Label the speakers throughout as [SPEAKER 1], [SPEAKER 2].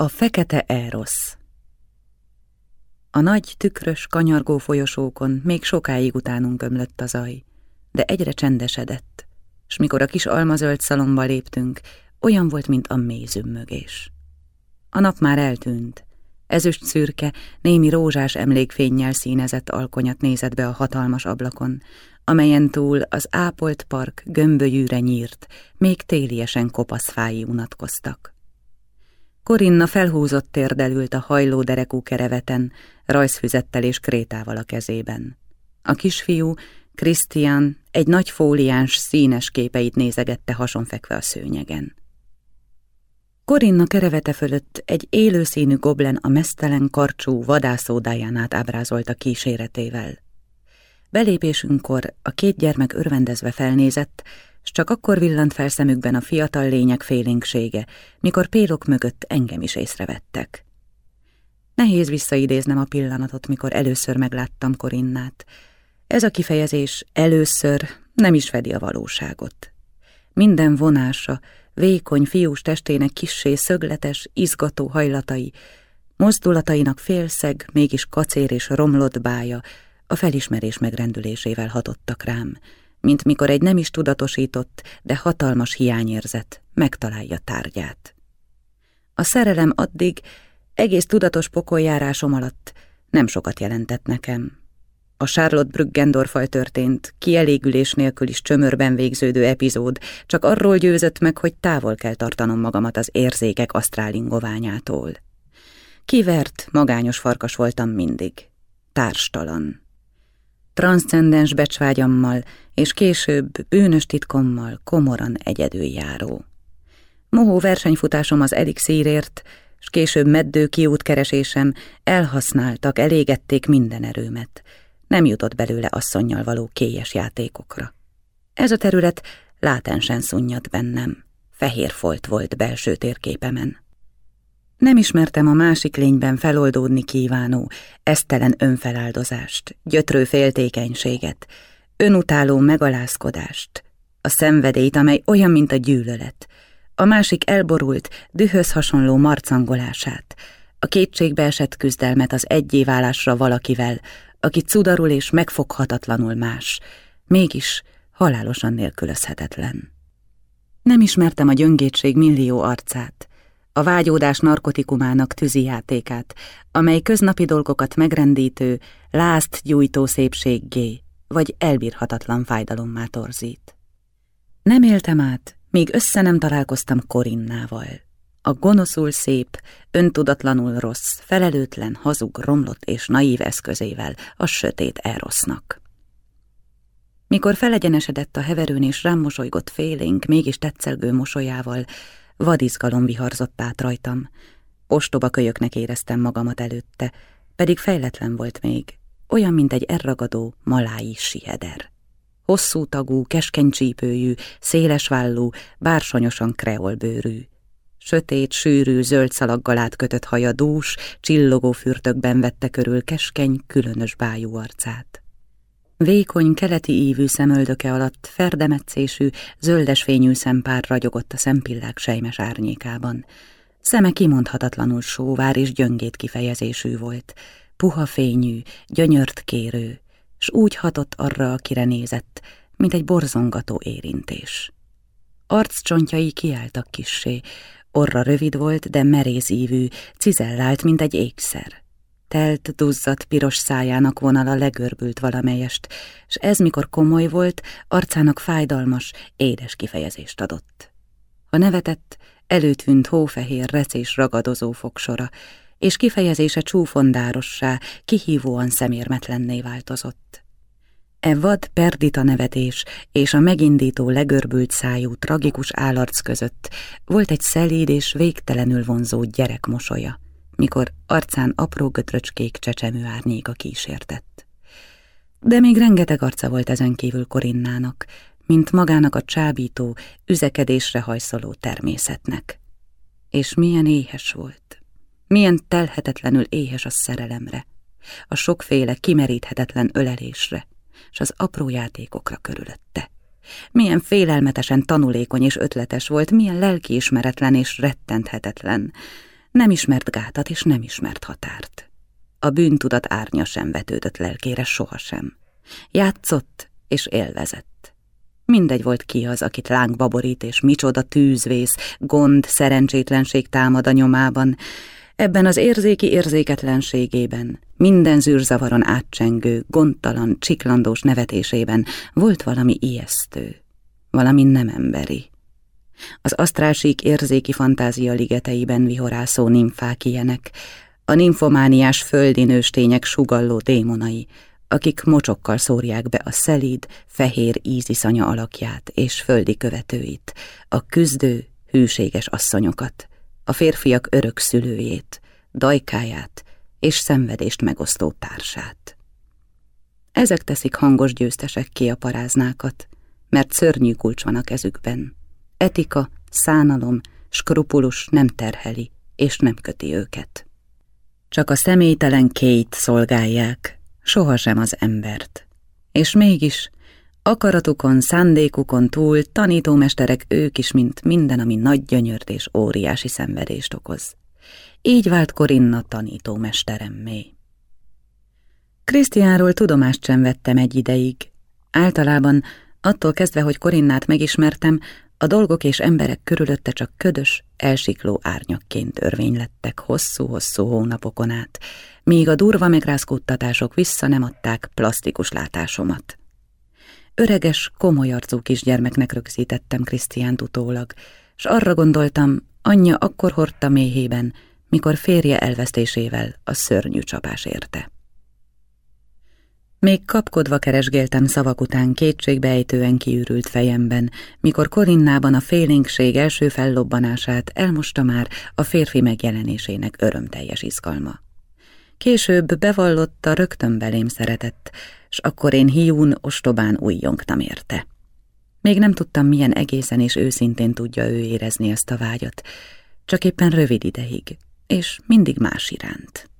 [SPEAKER 1] A fekete Erosz A nagy, tükrös, kanyargó folyosókon még sokáig utánunk ömlött a zaj, de egyre csendesedett, s mikor a kis almazöld szalomba léptünk, olyan volt, mint a mély. A nap már eltűnt, ezüst szürke, némi rózsás emlékfénnyel színezett alkonyat nézett be a hatalmas ablakon, amelyen túl az ápolt park gömbölyűre nyírt, még téliesen kopasz fái unatkoztak. Korinna felhúzott térdelült a hajló derekú kereveten, rajzfüzettel és krétával a kezében. A kisfiú, Krisztián, egy nagy fóliáns, színes képeit nézegette hasonfekve a szőnyegen. Korinna kerevete fölött egy élőszínű goblen a mesztelen karcsú vadászódáján át ábrázolta kíséretével. Belépésünkkor a két gyermek örvendezve felnézett, s csak akkor villant fel szemükben a fiatal lények félénksége, mikor pélok mögött engem is észrevettek. Nehéz visszaidéznem a pillanatot, mikor először megláttam Korinnát. Ez a kifejezés először nem is fedi a valóságot. Minden vonása, vékony fiús testének kissé szögletes, izgató hajlatai, mozdulatainak félszeg, mégis kacér és romlott bája a felismerés megrendülésével hatottak rám, mint mikor egy nem is tudatosított, de hatalmas hiányérzet megtalálja tárgyát. A szerelem addig, egész tudatos pokoljárásom alatt nem sokat jelentett nekem. A Charlotte Brüggendorfal történt, kielégülés nélkül is csömörben végződő epizód csak arról győzött meg, hogy távol kell tartanom magamat az érzékek asztrálingoványától. Kivert, magányos farkas voltam mindig. Társtalan. Transzcendens becsvágyammal, és később bűnös titkommal komoran egyedül járó. Mohó versenyfutásom az elixírért, és később meddő kiútkeresésem elhasználtak, elégették minden erőmet. Nem jutott belőle asszonnyal való kélyes játékokra. Ez a terület látensen szunnyadt bennem, fehér folt volt belső térképemen. Nem ismertem a másik lényben feloldódni kívánó, esztelen önfeláldozást, gyötrő féltékenységet, önutáló megalázkodást, a szenvedélyt, amely olyan, mint a gyűlölet, a másik elborult, dühöz hasonló marcangolását, a kétségbe esett küzdelmet az egyéválásra valakivel, aki cudarul és megfoghatatlanul más, mégis halálosan nélkülözhetetlen. Nem ismertem a gyöngétség millió arcát, a vágyódás narkotikumának tűzijátékát, amely köznapi dolgokat megrendítő, lázt gyújtó szépséggé, vagy elbírhatatlan fájdalommá torzít. Nem éltem át, míg össze nem találkoztam Korinnával. A gonoszul szép, öntudatlanul rossz, felelőtlen, hazug, romlott és naív eszközével, a sötét erosznak. Mikor felegyenesedett a heverőn és rám mosolygott félénk, mégis tetszelgő mosolyával, vadizgalom viharzott át rajtam. Ostoba kölyöknek éreztem magamat előtte, pedig fejletlen volt még, olyan, mint egy erragadó malái siheder. Hosszú tagú, keskeny csípőjű, szélesvállú, bársonyosan kreolbőrű. Sötét, sűrű, zöld szalaggal átkötött haja dús, csillogó fürtökben vette körül keskeny, különös bájú arcát. Vékony, keleti ívű szemöldöke alatt ferdemetszésű, zöldesfényű szempár ragyogott a szempillák sejmes árnyékában. Szeme kimondhatatlanul sóvár és gyöngét kifejezésű volt, puha fényű, gyönyört kérő, s úgy hatott arra, akire nézett, mint egy borzongató érintés. Arccsontjai kiálltak kissé, orra rövid volt, de merész ívű, cizellált, mint egy ékszer. Telt, duzzadt, piros szájának vonala legörbült valamelyest, s ez, mikor komoly volt, arcának fájdalmas, édes kifejezést adott. Ha nevetett, előtűnt hófehér, recés ragadozó fogsora, és kifejezése csúfondárossá, kihívóan szemérmetlenné változott. E vad perdita nevetés és a megindító legörbült szájú tragikus állarc között volt egy szelíd és végtelenül vonzó gyerek mosolya mikor arcán apró götröcskék csecsemő árnyéka kísértett. De még rengeteg arca volt ezen kívül Korinnának, mint magának a csábító, üzekedésre hajszoló természetnek. És milyen éhes volt, milyen telhetetlenül éhes a szerelemre, a sokféle kimeríthetetlen ölelésre, és az apró játékokra körülötte. Milyen félelmetesen tanulékony és ötletes volt, milyen lelkiismeretlen és rettenthetetlen, Nem ismert gátat és nem ismert határt. A bűntudat árnya sem vetődött lelkére sohasem. Játszott és élvezett. Mindegy volt ki az, akit lángba borít, és micsoda tűzvész, gond, szerencsétlenség támad a nyomában. Ebben az érzéki érzéketlenségében, minden zűrzavaron átcsengő, gondtalan, csiklandós nevetésében volt valami ijesztő, valami nem emberi. Az asztrálsík érzéki fantázia ligeteiben vihorászó nimfák ilyenek, a nimfomániás földi nőstények sugalló démonai, akik mocsokkal szórják be a szelíd, fehér íziszanya alakját és földi követőit, a küzdő, hűséges asszonyokat, a férfiak örök szülőjét, dajkáját és szenvedést megosztó társát. Ezek teszik hangos győztesek ki a paráznákat, mert szörnyű kulcs van a kezükben. Etika, szánalom, skrupulus nem terheli és nem köti őket. Csak a személytelen két szolgálják, sohasem az embert. És mégis, akaratukon, szándékukon túl tanítómesterek ők is, mint minden, ami nagy gyönyört és óriási szenvedést okoz. Így vált Korinna tanítómesteremmé. Krisztiánról tudomást sem vettem egy ideig. Általában, attól kezdve, hogy Korinnát megismertem, a dolgok és emberek körülötte csak ködös, elsikló árnyakként lettek hosszú-hosszú hónapokon át, míg a durva megrázkódtatások vissza nem adták plastikus látásomat. Öreges, komoly arcú kisgyermeknek rögzítettem Krisztiánt utólag, s arra gondoltam, anyja akkor hordta méhében, mikor férje elvesztésével a szörnyű csapás érte. Még kapkodva keresgéltem szavak után kétségbejtően kiürült fejemben, mikor Korinnában a félénkség első fellobbanását elmosta már a férfi megjelenésének örömteljes izgalma. Később bevallotta, rögtön belém szeretett, s akkor én hiún, ostobán újjongtam érte. Még nem tudtam, milyen egészen és őszintén tudja ő érezni ezt a vágyat, csak éppen rövid ideig, és mindig más iránt.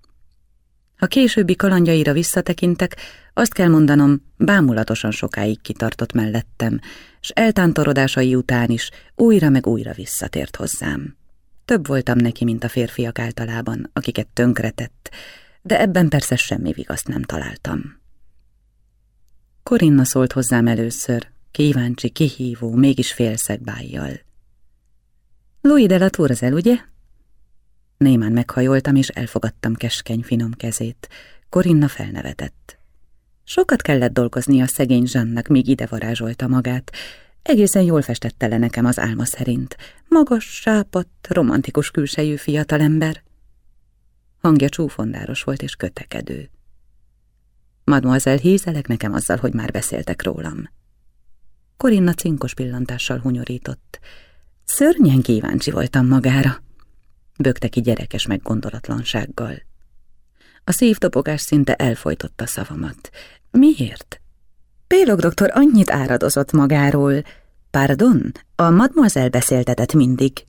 [SPEAKER 1] Ha későbbi kalandjaira visszatekintek, azt kell mondanom, bámulatosan sokáig kitartott mellettem, s eltántorodásai után is újra meg újra visszatért hozzám. Több voltam neki, mint a férfiak általában, akiket tönkretett, de ebben persze semmi vigaszt nem találtam. Korinna szólt hozzám először, kíváncsi, kihívó, mégis félszeg bájjal. Louis de la Tourzel, ugye? Némán meghajoltam, és elfogadtam keskeny, finom kezét. Korinna felnevetett. Sokat kellett dolgozni a szegény Zsannak, míg ide varázsolta magát. Egészen jól festette le nekem az álma szerint. Magas, sápadt, romantikus külsejű fiatalember. Hangja csúfondáros volt és kötekedő. Mademoiselle hízelek nekem azzal, hogy már beszéltek rólam. Korinna cinkos pillantással hunyorított. Szörnyen kíváncsi voltam magára bökte ki gyerekes meggondolatlansággal. A szívdobogás szinte elfolytotta szavamat. Miért? Pélog doktor annyit áradozott magáról. Pardon, a mademoiselle beszéltetett mindig.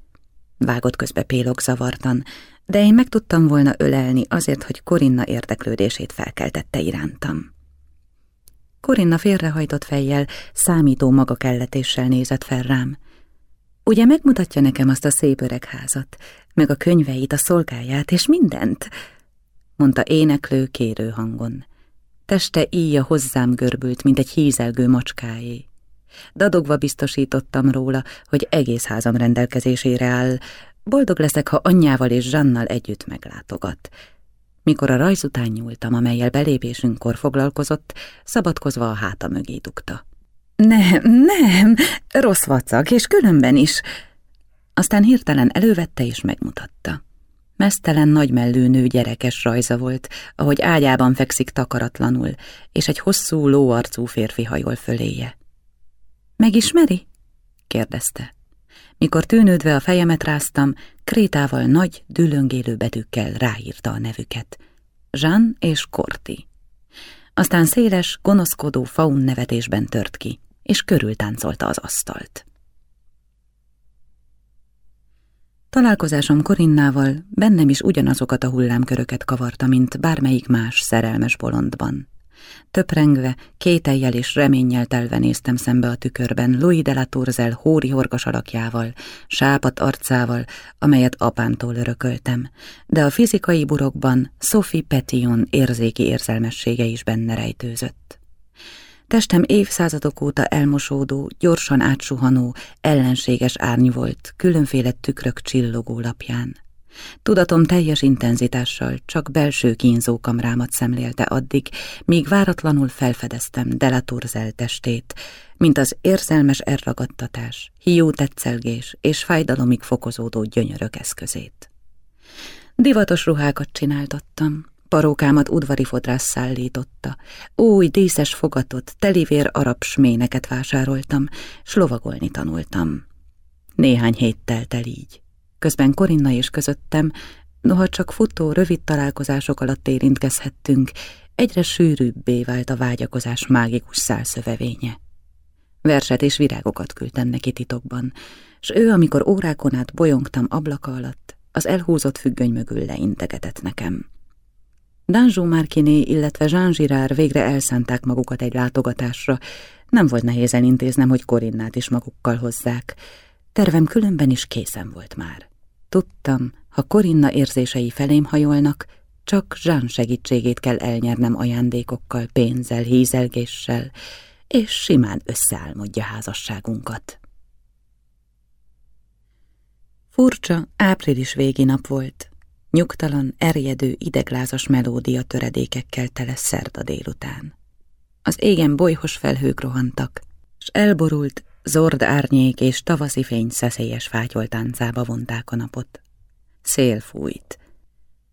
[SPEAKER 1] Vágott közbe Pélog zavartan, de én meg tudtam volna ölelni azért, hogy Korinna érdeklődését felkeltette irántam. Korinna félrehajtott fejjel, számító maga kelletéssel nézett fel rám. Ugye megmutatja nekem azt a szép öreg házat, meg a könyveit, a szolgáját, és mindent, mondta éneklő, kérő hangon. Teste íja hozzám görbült, mint egy hízelgő macskáé. Dadogva biztosítottam róla, hogy egész házam rendelkezésére áll, boldog leszek, ha anyjával és Zsannal együtt meglátogat. Mikor a rajz után nyúltam, amelyel belépésünkkor foglalkozott, szabadkozva a háta mögé dugta. Nem, nem, rossz vacak, és különben is. Aztán hirtelen elővette és megmutatta. Mesztelen, nagymellő nő gyerekes rajza volt, ahogy ágyában fekszik takaratlanul, és egy hosszú, lóarcú férfi hajol föléje. Megismeri? kérdezte. Mikor tűnődve a fejemet ráztam, krétával nagy, dülöngélő betűkkel ráírta a nevüket. Jean és Korti. Aztán széles, gonoszkodó faun nevetésben tört ki és körültáncolta az asztalt. Találkozásom Korinnával bennem is ugyanazokat a hullámköröket kavarta, mint bármelyik más szerelmes bolondban. Töprengve, kételjel és reménnyel telve néztem szembe a tükörben Louis de la Tourzel hóri horgas alakjával, sápat arcával, amelyet apámtól örököltem, de a fizikai burokban Sophie Petillon érzéki érzelmessége is benne rejtőzött. Testem évszázadok óta elmosódó, gyorsan átsuhanó, ellenséges árny volt, különféle tükrök csillogó lapján. Tudatom teljes intenzitással csak belső kínzókamrámat szemlélte addig, míg váratlanul felfedeztem Delaturzel testét, mint az érzelmes elragadtatás, hiú tetszelgés és fájdalomig fokozódó gyönyörök eszközét. Divatos ruhákat csináltattam, parókámat udvari fodrász szállította, új díszes fogatot, telivér arab sméneket vásároltam, s tanultam. Néhány hét telt el így. Közben Korinna és közöttem, noha csak futó, rövid találkozások alatt érintkezhettünk, egyre sűrűbbé vált a vágyakozás mágikus szálszövevénye. Verset és virágokat küldtem neki titokban, s ő, amikor órákon át bolyongtam ablaka alatt, az elhúzott függöny mögül leintegetett nekem. Danzsó Márkiné, illetve Jean Girard végre elszánták magukat egy látogatásra, nem volt nehéz elintéznem, hogy Korinnát is magukkal hozzák. Tervem különben is készen volt már. Tudtam, ha Korinna érzései felém hajolnak, csak Jean segítségét kell elnyernem ajándékokkal, pénzzel, hízelgéssel, és simán összeálmodja házasságunkat. Furcsa, április végi nap volt. Nyugtalan, erjedő, ideglázas melódia töredékekkel tele szerda délután. Az égen bolyhos felhők rohantak, s elborult, Zord árnyék és tavaszi fény szeszélyes fátyoltáncába vonták a napot. Szél fújt.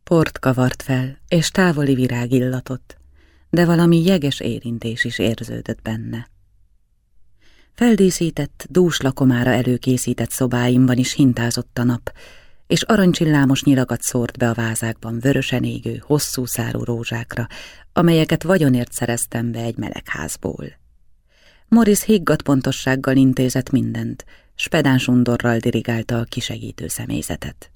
[SPEAKER 1] Port kavart fel, és távoli virág illatot, de valami jeges érintés is érződött benne. Feldíszített, dús lakomára előkészített szobáimban is hintázott a nap, és arancsillámos nyilagat szórt be a vázákban vörösen égő, hosszú szárú rózsákra, amelyeket vagyonért szereztem be egy melegházból. Morris higgadt pontossággal intézett mindent, spedáns undorral dirigálta a kisegítő személyzetet.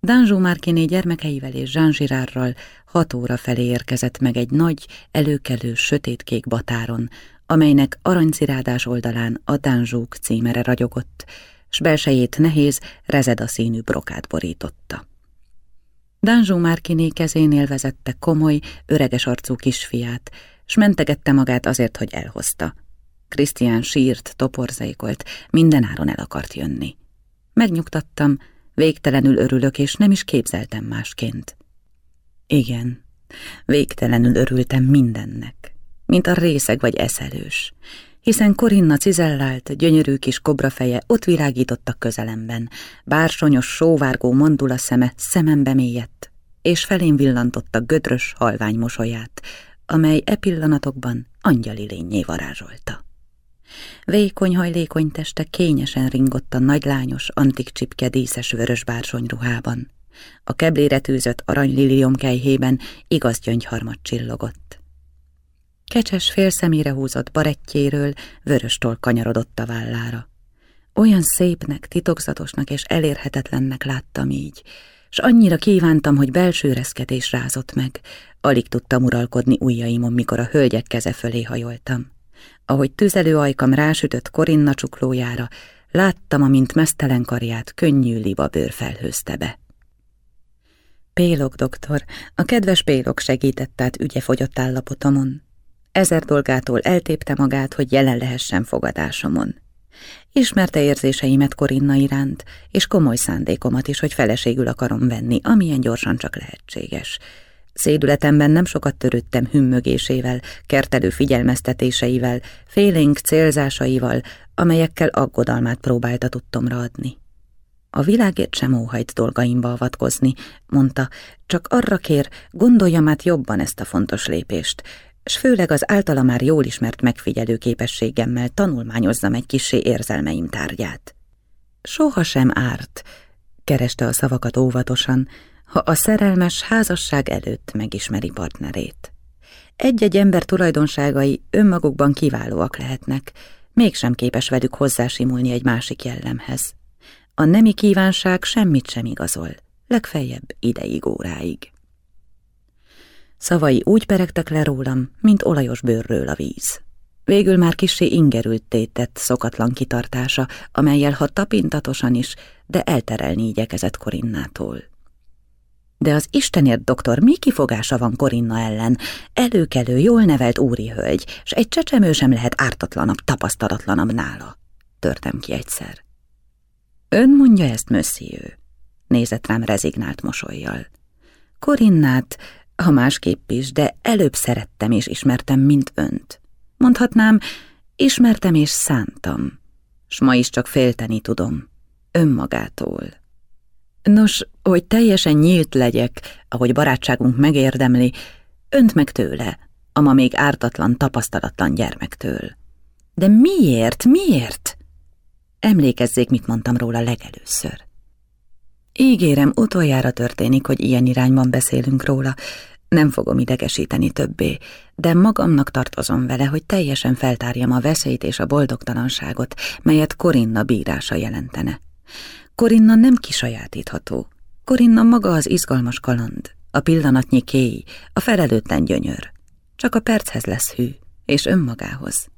[SPEAKER 1] Danzsó Márkiné gyermekeivel és Jean Girardral hat óra felé érkezett meg egy nagy, előkelő, sötétkék batáron, amelynek aranycirádás oldalán a Danzsók címere ragyogott, s belsejét nehéz, rezeda színű brokát borította. Danzsó Márkiné kezénél vezette komoly, öreges arcú kisfiát, s mentegette magát azért, hogy elhozta. Krisztián sírt, toporzékolt, mindenáron el akart jönni. Megnyugtattam, végtelenül örülök, és nem is képzeltem másként. Igen, végtelenül örültem mindennek, mint a részeg vagy eszelős, hiszen Korinna cizellált, gyönyörű kis kobrafeje ott világított a közelemben, bársonyos, sóvárgó mandula szeme szemembe mélyedt, és felén villantotta gödrös halvány mosolyát, amely e pillanatokban angyali lényé varázsolta. Vékony hajlékony teste kényesen ringott a nagylányos, antik csipke díszes vörös ruhában. A keblére tűzött aranylilium kejhében igaz gyöngyharmat csillogott. Kecses félszemére húzott barettjéről vöröstól kanyarodott a vállára. Olyan szépnek, titokzatosnak és elérhetetlennek láttam így, s annyira kívántam, hogy belső reszketés rázott meg, alig tudtam uralkodni ujjaimon, mikor a hölgyek keze fölé hajoltam. Ahogy tüzelő ajkam rásütött Korinna csuklójára, láttam, amint mesztelen karját könnyű liba bőr felhőzte be. Pélok, doktor, a kedves Pélok segített át ügyefogyott állapotomon. Ezer dolgától eltépte magát, hogy jelen lehessen fogadásomon. Ismerte érzéseimet Korinna iránt, és komoly szándékomat is, hogy feleségül akarom venni, amilyen gyorsan csak lehetséges. Szédületemben nem sokat törődtem hümmögésével, kertelő figyelmeztetéseivel, félénk célzásaival, amelyekkel aggodalmát próbálta tudtomra adni. A világért sem óhajt dolgaimba avatkozni, mondta, csak arra kér, gondoljam át jobban ezt a fontos lépést, s főleg az általa már jól ismert megfigyelő képességemmel tanulmányozzam egy kisé érzelmeim tárgyát. Soha sem árt, kereste a szavakat óvatosan, ha a szerelmes házasság előtt megismeri partnerét. Egy-egy ember tulajdonságai önmagukban kiválóak lehetnek, mégsem képes velük hozzásimulni egy másik jellemhez. A nemi kívánság semmit sem igazol, legfeljebb ideig óráig. Szavai úgy peregtek le rólam, mint olajos bőrről a víz. Végül már kissé ingerült tétett szokatlan kitartása, amelyel ha tapintatosan is, de elterelni igyekezett Korinnától. De az Istenért doktor mi kifogása van Korinna ellen? Előkelő, jól nevelt úri hölgy, s egy csecsemő sem lehet ártatlanabb, tapasztalatlanabb nála. Törtem ki egyszer. Ön mondja ezt, monsieur? Nézett rám rezignált mosolyjal. Korinnát, ha másképp is, de előbb szerettem és ismertem, mint önt. Mondhatnám, ismertem és szántam, s ma is csak félteni tudom, önmagától. Nos, hogy teljesen nyílt legyek, ahogy barátságunk megérdemli, önt meg tőle, ama még ártatlan, tapasztalatlan gyermektől. De miért, miért? Emlékezzék, mit mondtam róla legelőször. Ígérem, utoljára történik, hogy ilyen irányban beszélünk róla, nem fogom idegesíteni többé, de magamnak tartozom vele, hogy teljesen feltárjam a veszélyt és a boldogtalanságot, melyet Korinna bírása jelentene. Korinna nem kisajátítható. Korinna maga az izgalmas kaland, a pillanatnyi kéj, a felelőtlen gyönyör. Csak a perchez lesz hű, és önmagához.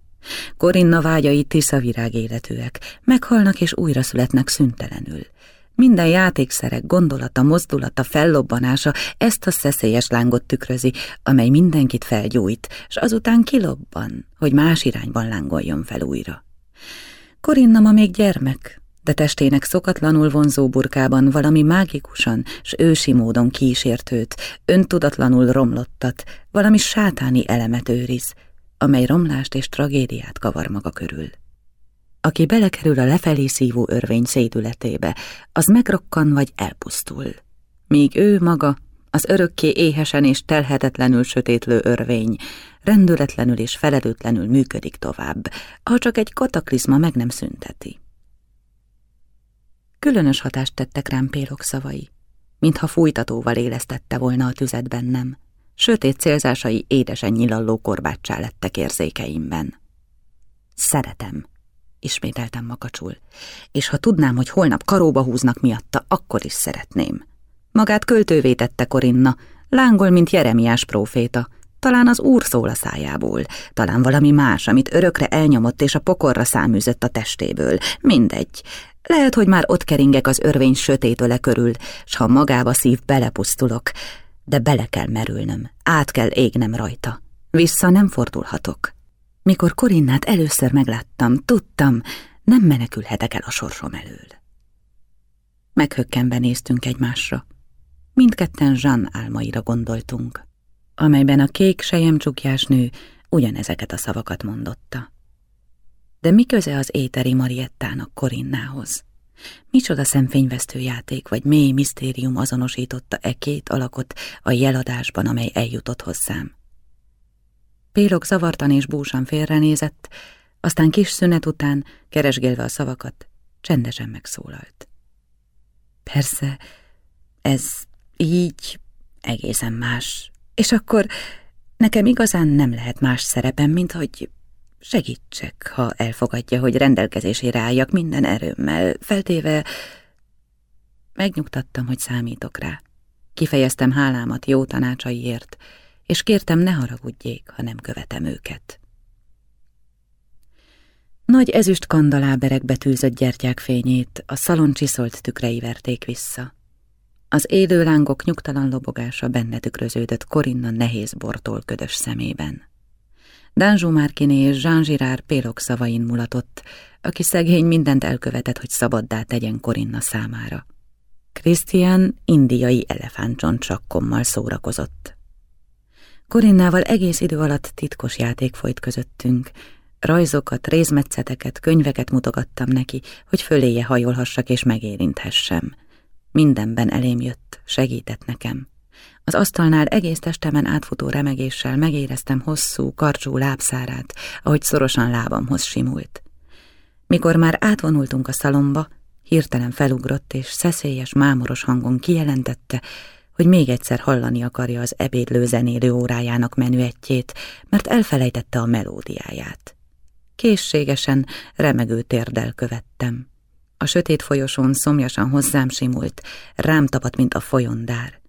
[SPEAKER 1] Korinna vágyai tiszavirág életűek, meghalnak és újra születnek szüntelenül. Minden játékszerek gondolata, mozdulata, fellobbanása ezt a szeszélyes lángot tükrözi, amely mindenkit felgyújt, s azután kilobban, hogy más irányban lángoljon fel újra. Korinna ma még gyermek, de testének szokatlanul vonzó burkában valami mágikusan s ősi módon kísért őt, öntudatlanul romlottat, valami sátáni elemet őriz, amely romlást és tragédiát kavar maga körül. Aki belekerül a lefelé szívó örvény szédületébe, az megrokkan vagy elpusztul. Míg ő maga, az örökké éhesen és telhetetlenül sötétlő örvény, rendületlenül és felelőtlenül működik tovább, ha csak egy kataklizma meg nem szünteti. Különös hatást tettek rám Pélok szavai, mintha fújtatóval élesztette volna a tüzet bennem. Sötét célzásai édesen nyilalló korbáccsá lettek érzékeimben. Szeretem, ismételtem makacsul, és ha tudnám, hogy holnap karóba húznak miatta, akkor is szeretném. Magát költővé tette Korinna, lángol, mint Jeremiás próféta, talán az úr szól a szájából, talán valami más, amit örökre elnyomott és a pokorra száműzött a testéből. Mindegy. Lehet, hogy már ott keringek az örvény sötét öle körül, s ha magába szív, belepusztulok. De bele kell merülnöm, át kell égnem rajta. Vissza nem fordulhatok. Mikor Korinnát először megláttam, tudtam, nem menekülhetek el a sorsom elől. Meghökkenve néztünk egymásra. Mindketten Jean álmaira gondoltunk, amelyben a kék sejemcsukjás nő ugyanezeket a szavakat mondotta. De mi köze az éteri Mariettának Korinnához? Micsoda szemfényvesztő játék vagy mély misztérium azonosította e két alakot a jeladásban, amely eljutott hozzám. Pélok zavartan és búsan félrenézett, aztán kis szünet után, keresgélve a szavakat, csendesen megszólalt. Persze, ez így egészen más, és akkor nekem igazán nem lehet más szerepem, mint hogy segítsek, ha elfogadja, hogy rendelkezésére álljak minden erőmmel, feltéve megnyugtattam, hogy számítok rá. Kifejeztem hálámat jó tanácsaiért, és kértem ne haragudjék, ha nem követem őket. Nagy ezüst kandaláberekbe tűzött gyertyák fényét a szalon csiszolt tükrei verték vissza. Az élő lángok nyugtalan lobogása benne tükröződött Korinna nehéz bortól ködös szemében. Dánzsó Márkiné és Jean Girard pélok szavain mulatott, aki szegény mindent elkövetett, hogy szabaddá tegyen Korinna számára. Christian indiai elefántcsont sakkommal szórakozott. Korinnával egész idő alatt titkos játék folyt közöttünk. Rajzokat, rézmetszeteket, könyveket mutogattam neki, hogy föléje hajolhassak és megérinthessem. Mindenben elém jött, segített nekem. Az asztalnál egész testemen átfutó remegéssel megéreztem hosszú, karcsú lábszárát, ahogy szorosan lábamhoz simult. Mikor már átvonultunk a szalomba, hirtelen felugrott és szeszélyes, mámoros hangon kijelentette, hogy még egyszer hallani akarja az ebédlő zenélő órájának menüetjét, mert elfelejtette a melódiáját. Készségesen, remegő térdel követtem. A sötét folyosón szomjasan hozzám simult, rám tapadt, mint a folyondár.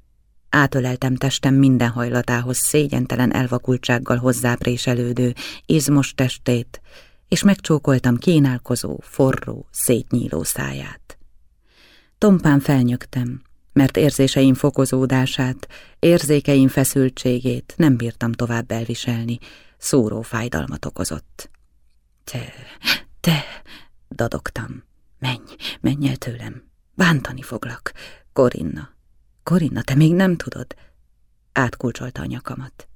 [SPEAKER 1] Átöleltem testem minden hajlatához szégyentelen elvakultsággal hozzápréselődő, izmos testét, és megcsókoltam kínálkozó, forró, szétnyíló száját. Tompán felnyögtem, mert érzéseim fokozódását, érzékeim feszültségét nem bírtam tovább elviselni, szóró fájdalmat okozott. Te, te, dadogtam. Menj, menj el tőlem. Bántani foglak. Korinna. Korinna, te még nem tudod. Átkulcsolta a nyakamat.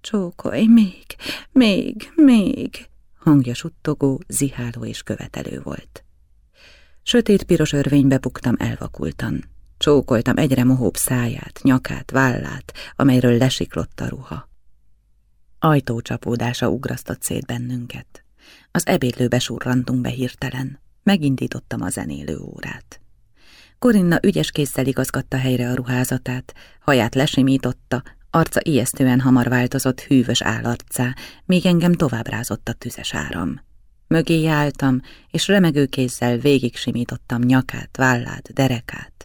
[SPEAKER 1] Csókolj, még, még, még. Hangja suttogó, ziháló és követelő volt. Sötét piros örvénybe buktam elvakultan. Csókoltam egyre mohóbb száját, nyakát, vállát, amelyről lesiklott a ruha. Ajtócsapódása ugrasztott szét bennünket. Az ebédlőbe surrantunk be hirtelen. Megindítottam a zenélő órát. Korinna ügyes kézzel igazgatta helyre a ruházatát, haját lesimította, arca ijesztően hamar változott hűvös állarcá, míg engem tovább rázott a tüzes áram. Mögé álltam, és remegő kézzel végig simítottam nyakát, vállát, derekát.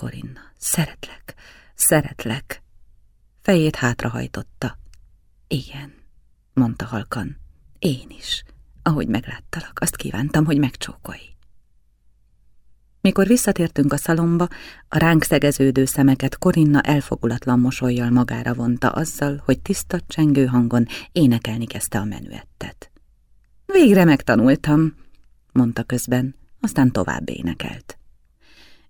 [SPEAKER 1] Korinna, szeretlek, szeretlek. Fejét hátrahajtotta. Igen, mondta halkan. Én is. Ahogy megláttalak, azt kívántam, hogy megcsókolj. Mikor visszatértünk a szalomba, a ránk szegeződő szemeket Korinna elfogulatlan mosolyjal magára vonta azzal, hogy tiszta csengő hangon énekelni kezdte a menüettet. Végre megtanultam, mondta közben, aztán tovább énekelt.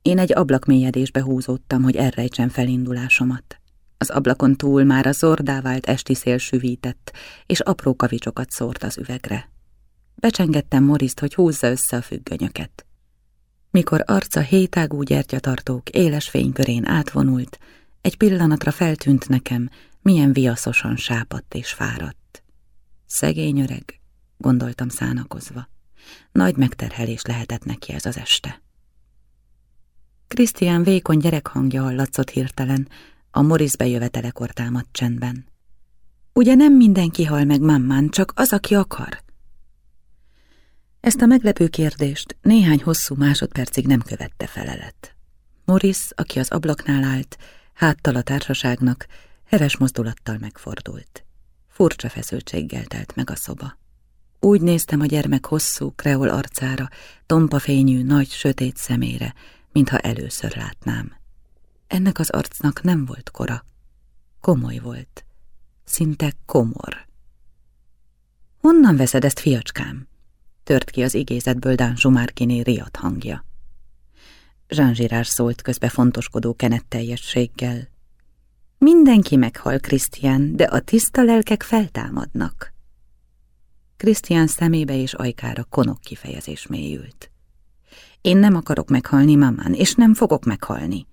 [SPEAKER 1] Én egy ablakmélyedésbe húzódtam, hogy elrejtsem felindulásomat. Az ablakon túl már a zordá vált esti szél süvített, és apró kavicsokat szórt az üvegre. Becsengettem Moriszt, hogy húzza össze a függönyöket. Mikor arca hétágú gyertyatartók éles fénykörén átvonult, egy pillanatra feltűnt nekem, milyen viaszosan sápadt és fáradt. Szegény öreg, gondoltam szánakozva. Nagy megterhelés lehetett neki ez az este. Krisztián vékony gyerekhangja hallatszott hirtelen, a Morris bejövetelekor támadt csendben. Ugye nem mindenki hal meg mammán, csak az, aki akar? Ezt a meglepő kérdést néhány hosszú másodpercig nem követte felelet. Morris, aki az ablaknál állt, háttal a társaságnak, heves mozdulattal megfordult. Furcsa feszültséggel telt meg a szoba. Úgy néztem a gyermek hosszú, kreol arcára, tompa fényű, nagy, sötét szemére, mintha először látnám. Ennek az arcnak nem volt kora. Komoly volt. Szinte komor. Honnan veszed ezt, fiacskám? Tört ki az igézetből Dán Zsumárkiné riadt hangja. Girard szólt közbe fontoskodó kenetteljességgel. Mindenki meghal, Krisztián, de a tiszta lelkek feltámadnak. Krisztián szemébe és ajkára konok kifejezés mélyült. Én nem akarok meghalni, mamán, és nem fogok meghalni.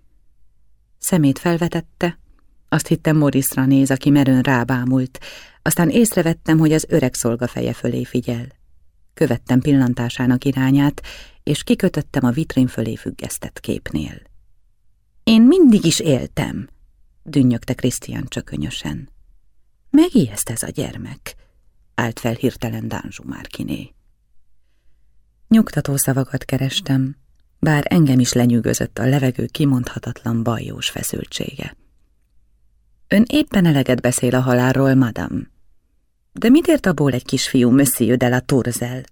[SPEAKER 1] Szemét felvetette, azt hittem Morrisra néz, aki merőn rábámult, aztán észrevettem, hogy az öreg szolga feje fölé figyel. Követtem pillantásának irányát, és kikötöttem a vitrin fölé függesztett képnél. Én mindig is éltem, dünnyögte Krisztián csökönyösen. Megijeszt ez a gyermek, állt fel hirtelen Dánzsú Márkiné. Nyugtató szavakat kerestem, bár engem is lenyűgözött a levegő kimondhatatlan bajós feszültsége. Ön éppen eleget beszél a halálról, madam. De mit ért abból egy kisfiú Monsieur de la Tourzel?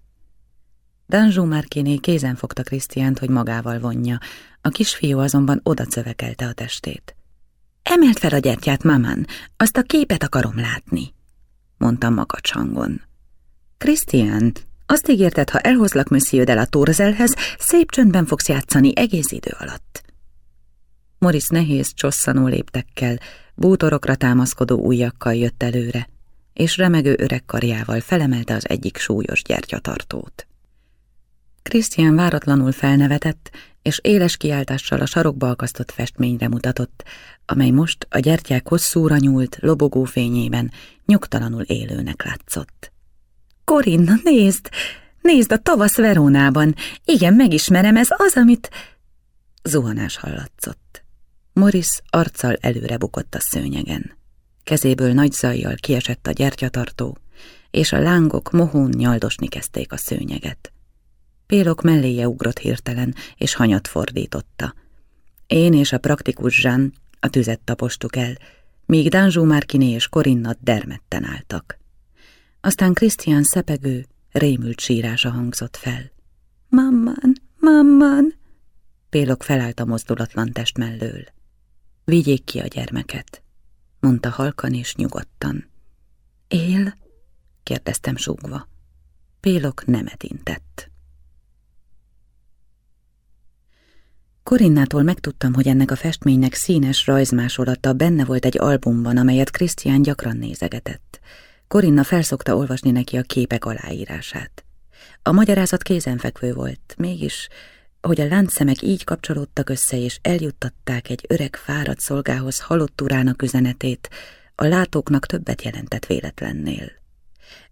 [SPEAKER 1] Danzsú Márkiné kézen fogta Krisztiánt, hogy magával vonja, a kisfiú azonban oda cövekelte a testét. Emelt fel a gyertyát, mamán, azt a képet akarom látni, mondtam makacs hangon. Krisztián, azt ígérted, ha elhozlak Monsieur de la Tourzelhez, szép csöndben fogsz játszani egész idő alatt. Morris nehéz, csosszanó léptekkel, bútorokra támaszkodó ujjakkal jött előre, és remegő öreg karjával felemelte az egyik súlyos gyertyatartót. Krisztián váratlanul felnevetett, és éles kiáltással a sarokba akasztott festményre mutatott, amely most a gyertyák hosszúra nyúlt, lobogó fényében nyugtalanul élőnek látszott. Korinna, nézd! Nézd a tavasz Verónában! Igen, megismerem, ez az, amit... Zuhanás hallatszott. Morris arccal előre bukott a szőnyegen. Kezéből nagy zajjal kiesett a gyertyatartó, és a lángok mohón nyaldosni kezdték a szőnyeget. Pélok melléje ugrott hirtelen, és hanyat fordította. Én és a praktikus Zsán A tüzet tapostuk el, míg Danzsú Márkiné és Korinna dermedten álltak. Aztán Krisztián szepegő, rémült sírása hangzott fel. Mamman, mamman! Pélok felállt a mozdulatlan test mellől. Vigyék ki a gyermeket, mondta halkan és nyugodtan. Él? kérdeztem súgva. Pélok nemet intett. Korinnától megtudtam, hogy ennek a festménynek színes rajzmásolata benne volt egy albumban, amelyet Krisztián gyakran nézegetett. Korinna felszokta olvasni neki a képek aláírását. A magyarázat kézenfekvő volt, mégis, hogy a láncszemek így kapcsolódtak össze és eljuttatták egy öreg fáradt szolgához halott urának üzenetét, a látóknak többet jelentett véletlennél.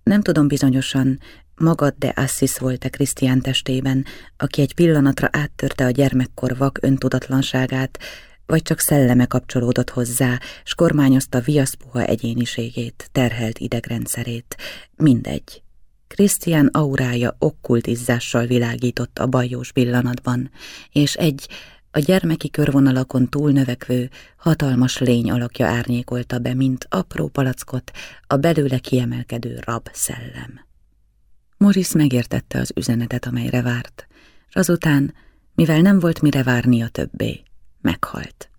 [SPEAKER 1] Nem tudom bizonyosan, magad de Assis volt-e Krisztián testében, aki egy pillanatra áttörte a gyermekkor vak öntudatlanságát, vagy csak szelleme kapcsolódott hozzá, s kormányozta viaszpuha egyéniségét, terhelt idegrendszerét. Mindegy. Krisztián aurája okkultizzással világított a bajós pillanatban, és egy a gyermeki körvonalakon túlnövekvő, hatalmas lény alakja árnyékolta be, mint apró palackot a belőle kiemelkedő rab szellem. Morris megértette az üzenetet, amelyre várt, és azután, mivel nem volt mire várnia többé, meghalt.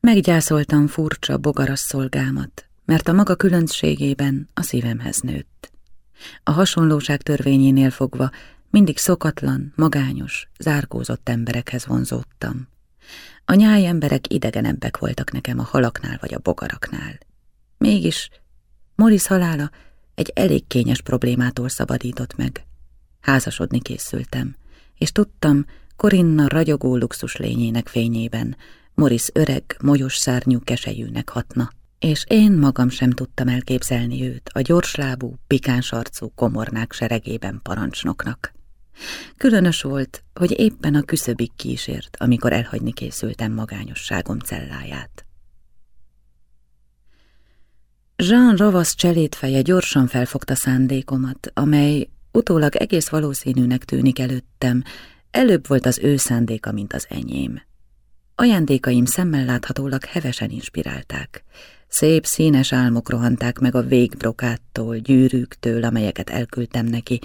[SPEAKER 1] Meggyászoltam furcsa, bogaras szolgámat, mert a maga különbségében a szívemhez nőtt. A hasonlóság törvényénél fogva mindig szokatlan, magányos, zárkózott emberekhez vonzódtam. A nyáj emberek idegenebbek voltak nekem a halaknál vagy a bogaraknál. Mégis Morris halála egy elég kényes problémától szabadított meg. Házasodni készültem, és tudtam, Korinna ragyogó luxus lényének fényében Morris öreg, molyos szárnyú kesejűnek hatna, és én magam sem tudtam elképzelni őt a gyorslábú, pikáns arcú komornák seregében parancsnoknak. Különös volt, hogy éppen a küszöbig kísért, amikor elhagyni készültem magányosságom celláját. Jean ravasz cselédfeje gyorsan felfogta szándékomat, amely utólag egész valószínűnek tűnik előttem, előbb volt az ő szándéka, mint az enyém. Ajándékaim szemmel láthatólag hevesen inspirálták. Szép színes álmok rohanták meg a végbrokától, gyűrűktől, amelyeket elküldtem neki,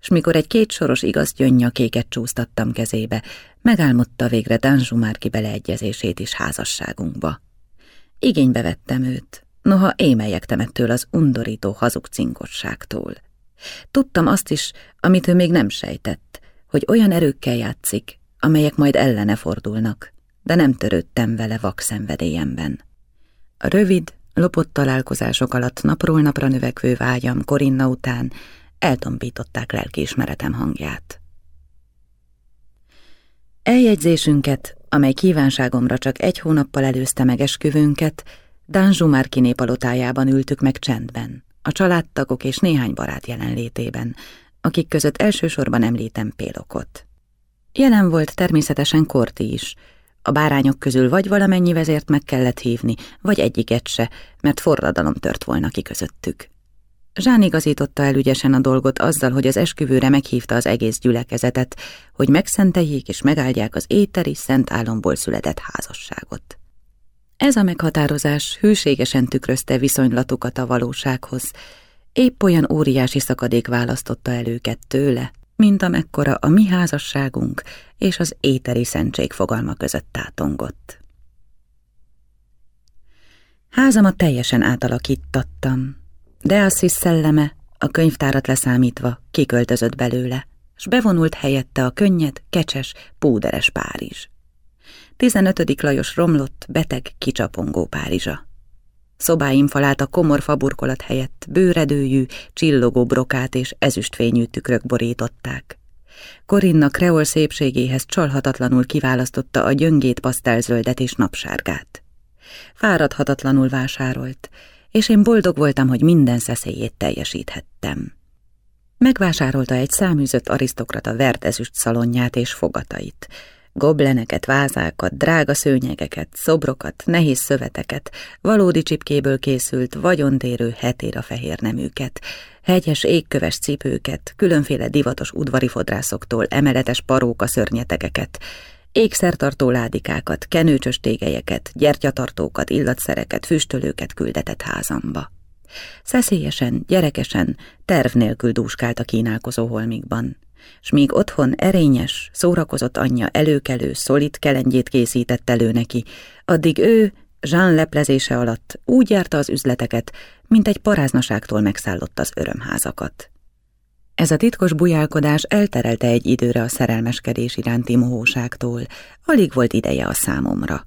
[SPEAKER 1] és mikor egy kétsoros igaz gyönnyakéket csúsztattam kezébe, megálmodta végre Danzsú Márki beleegyezését is házasságunkba. Igénybe vettem őt, noha émelyektem ettől az undorító hazug cinkosságtól. Tudtam azt is, amit ő még nem sejtett, hogy olyan erőkkel játszik, amelyek majd ellene fordulnak, de nem törődtem vele vak szenvedélyemben. A rövid, lopott találkozások alatt napról napra növekvő vágyam Korinna után eltompították lelkiismeretem hangját. Eljegyzésünket, amely kívánságomra csak egy hónappal előzte meg esküvőnket, Dánzsú már kinépalotájában ültük meg csendben, a családtagok és néhány barát jelenlétében, akik között elsősorban említem Pélokot. Jelen volt természetesen Korti is, a bárányok közül vagy valamennyi vezért meg kellett hívni, vagy egyiket se, mert forradalom tört volna ki közöttük. Zsán igazította el a dolgot azzal, hogy az esküvőre meghívta az egész gyülekezetet, hogy megszenteljék és megáldják az éteri szent álomból született házasságot. Ez a meghatározás hűségesen tükrözte viszonylatukat a valósághoz, épp olyan óriási szakadék választotta el őket tőle, mint amekkora a mi házasságunk és az éteri szentség fogalma között tátongott. Házamat teljesen átalakítattam, de Assis szelleme, a könyvtárat leszámítva, kiköltözött belőle, s bevonult helyette a könnyed, kecses, púderes Párizs. 15. Lajos romlott, beteg, kicsapongó Párizsa. Szobáim falát a komor faburkolat helyett bőredőjű, csillogó brokát és ezüstfényű tükrök borították. Korinna kreol szépségéhez csalhatatlanul kiválasztotta a gyöngét pasztelzöldet és napsárgát. Fáradhatatlanul vásárolt, és én boldog voltam, hogy minden szeszélyét teljesíthettem. Megvásárolta egy száműzött arisztokrata vert ezüst szalonját és fogatait, gobleneket, vázákat, drága szőnyegeket, szobrokat, nehéz szöveteket, valódi csipkéből készült, vagyontérő hetéra fehér neműket, hegyes égköves cipőket, különféle divatos udvari fodrászoktól emeletes paróka szörnyetegeket, ékszertartó ládikákat, kenőcsös tégelyeket, gyertyatartókat, illatszereket, füstölőket küldetett házamba. Szeszélyesen, gyerekesen, terv nélkül dúskált a kínálkozó holmikban, s míg otthon erényes, szórakozott anyja előkelő, szolid kelengyét készített elő neki, addig ő, Jean leplezése alatt úgy járta az üzleteket, mint egy paráznaságtól megszállott az örömházakat. Ez a titkos bujálkodás elterelte egy időre a szerelmeskedés iránti mohóságtól, alig volt ideje a számomra.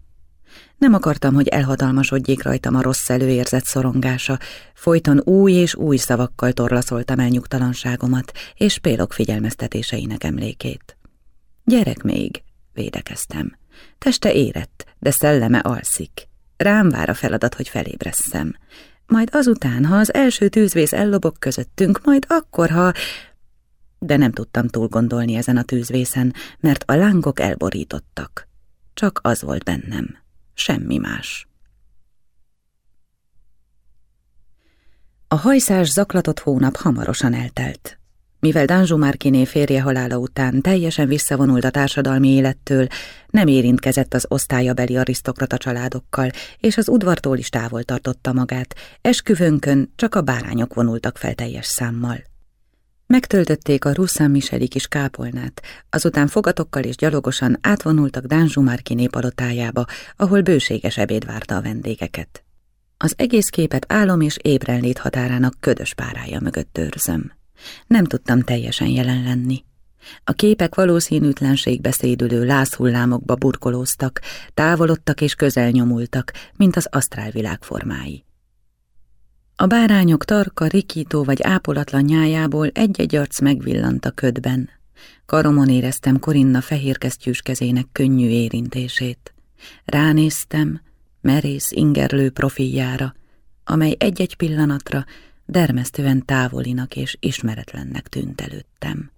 [SPEAKER 1] Nem akartam, hogy elhatalmasodjék rajtam a rossz előérzet szorongása, folyton új és új szavakkal torlaszoltam el nyugtalanságomat és pélok figyelmeztetéseinek emlékét. Gyerek még, védekeztem. Teste érett, de szelleme alszik. Rám vár a feladat, hogy felébresszem. Majd azután, ha az első tűzvész ellobok közöttünk, majd akkor, ha... De nem tudtam túl gondolni ezen a tűzvészen, mert a lángok elborítottak. Csak az volt bennem semmi más. A hajszás zaklatott hónap hamarosan eltelt. Mivel Danzsó Márkiné férje halála után teljesen visszavonult a társadalmi élettől, nem érintkezett az osztályabeli arisztokrata családokkal, és az udvartól is távol tartotta magát, esküvőnkön csak a bárányok vonultak fel teljes számmal. Megtöltötték a Russzán Miseli kis kápolnát, azután fogatokkal és gyalogosan átvonultak Dánzsumárki népalotájába, ahol bőséges ebéd várta a vendégeket. Az egész képet álom és ébrelnét határának ködös párája mögött őrzöm. Nem tudtam teljesen jelen lenni. A képek valószínűtlenség beszédülő lázhullámokba burkolóztak, távolodtak és közel nyomultak, mint az asztrálvilág formái. A bárányok tarka, rikító vagy ápolatlan nyájából egy-egy arc megvillant a ködben. Karomon éreztem Korinna fehérkesztyűs kezének könnyű érintését. Ránéztem, merész, ingerlő profiljára, amely egy-egy pillanatra dermesztően távolinak és ismeretlennek tűnt előttem.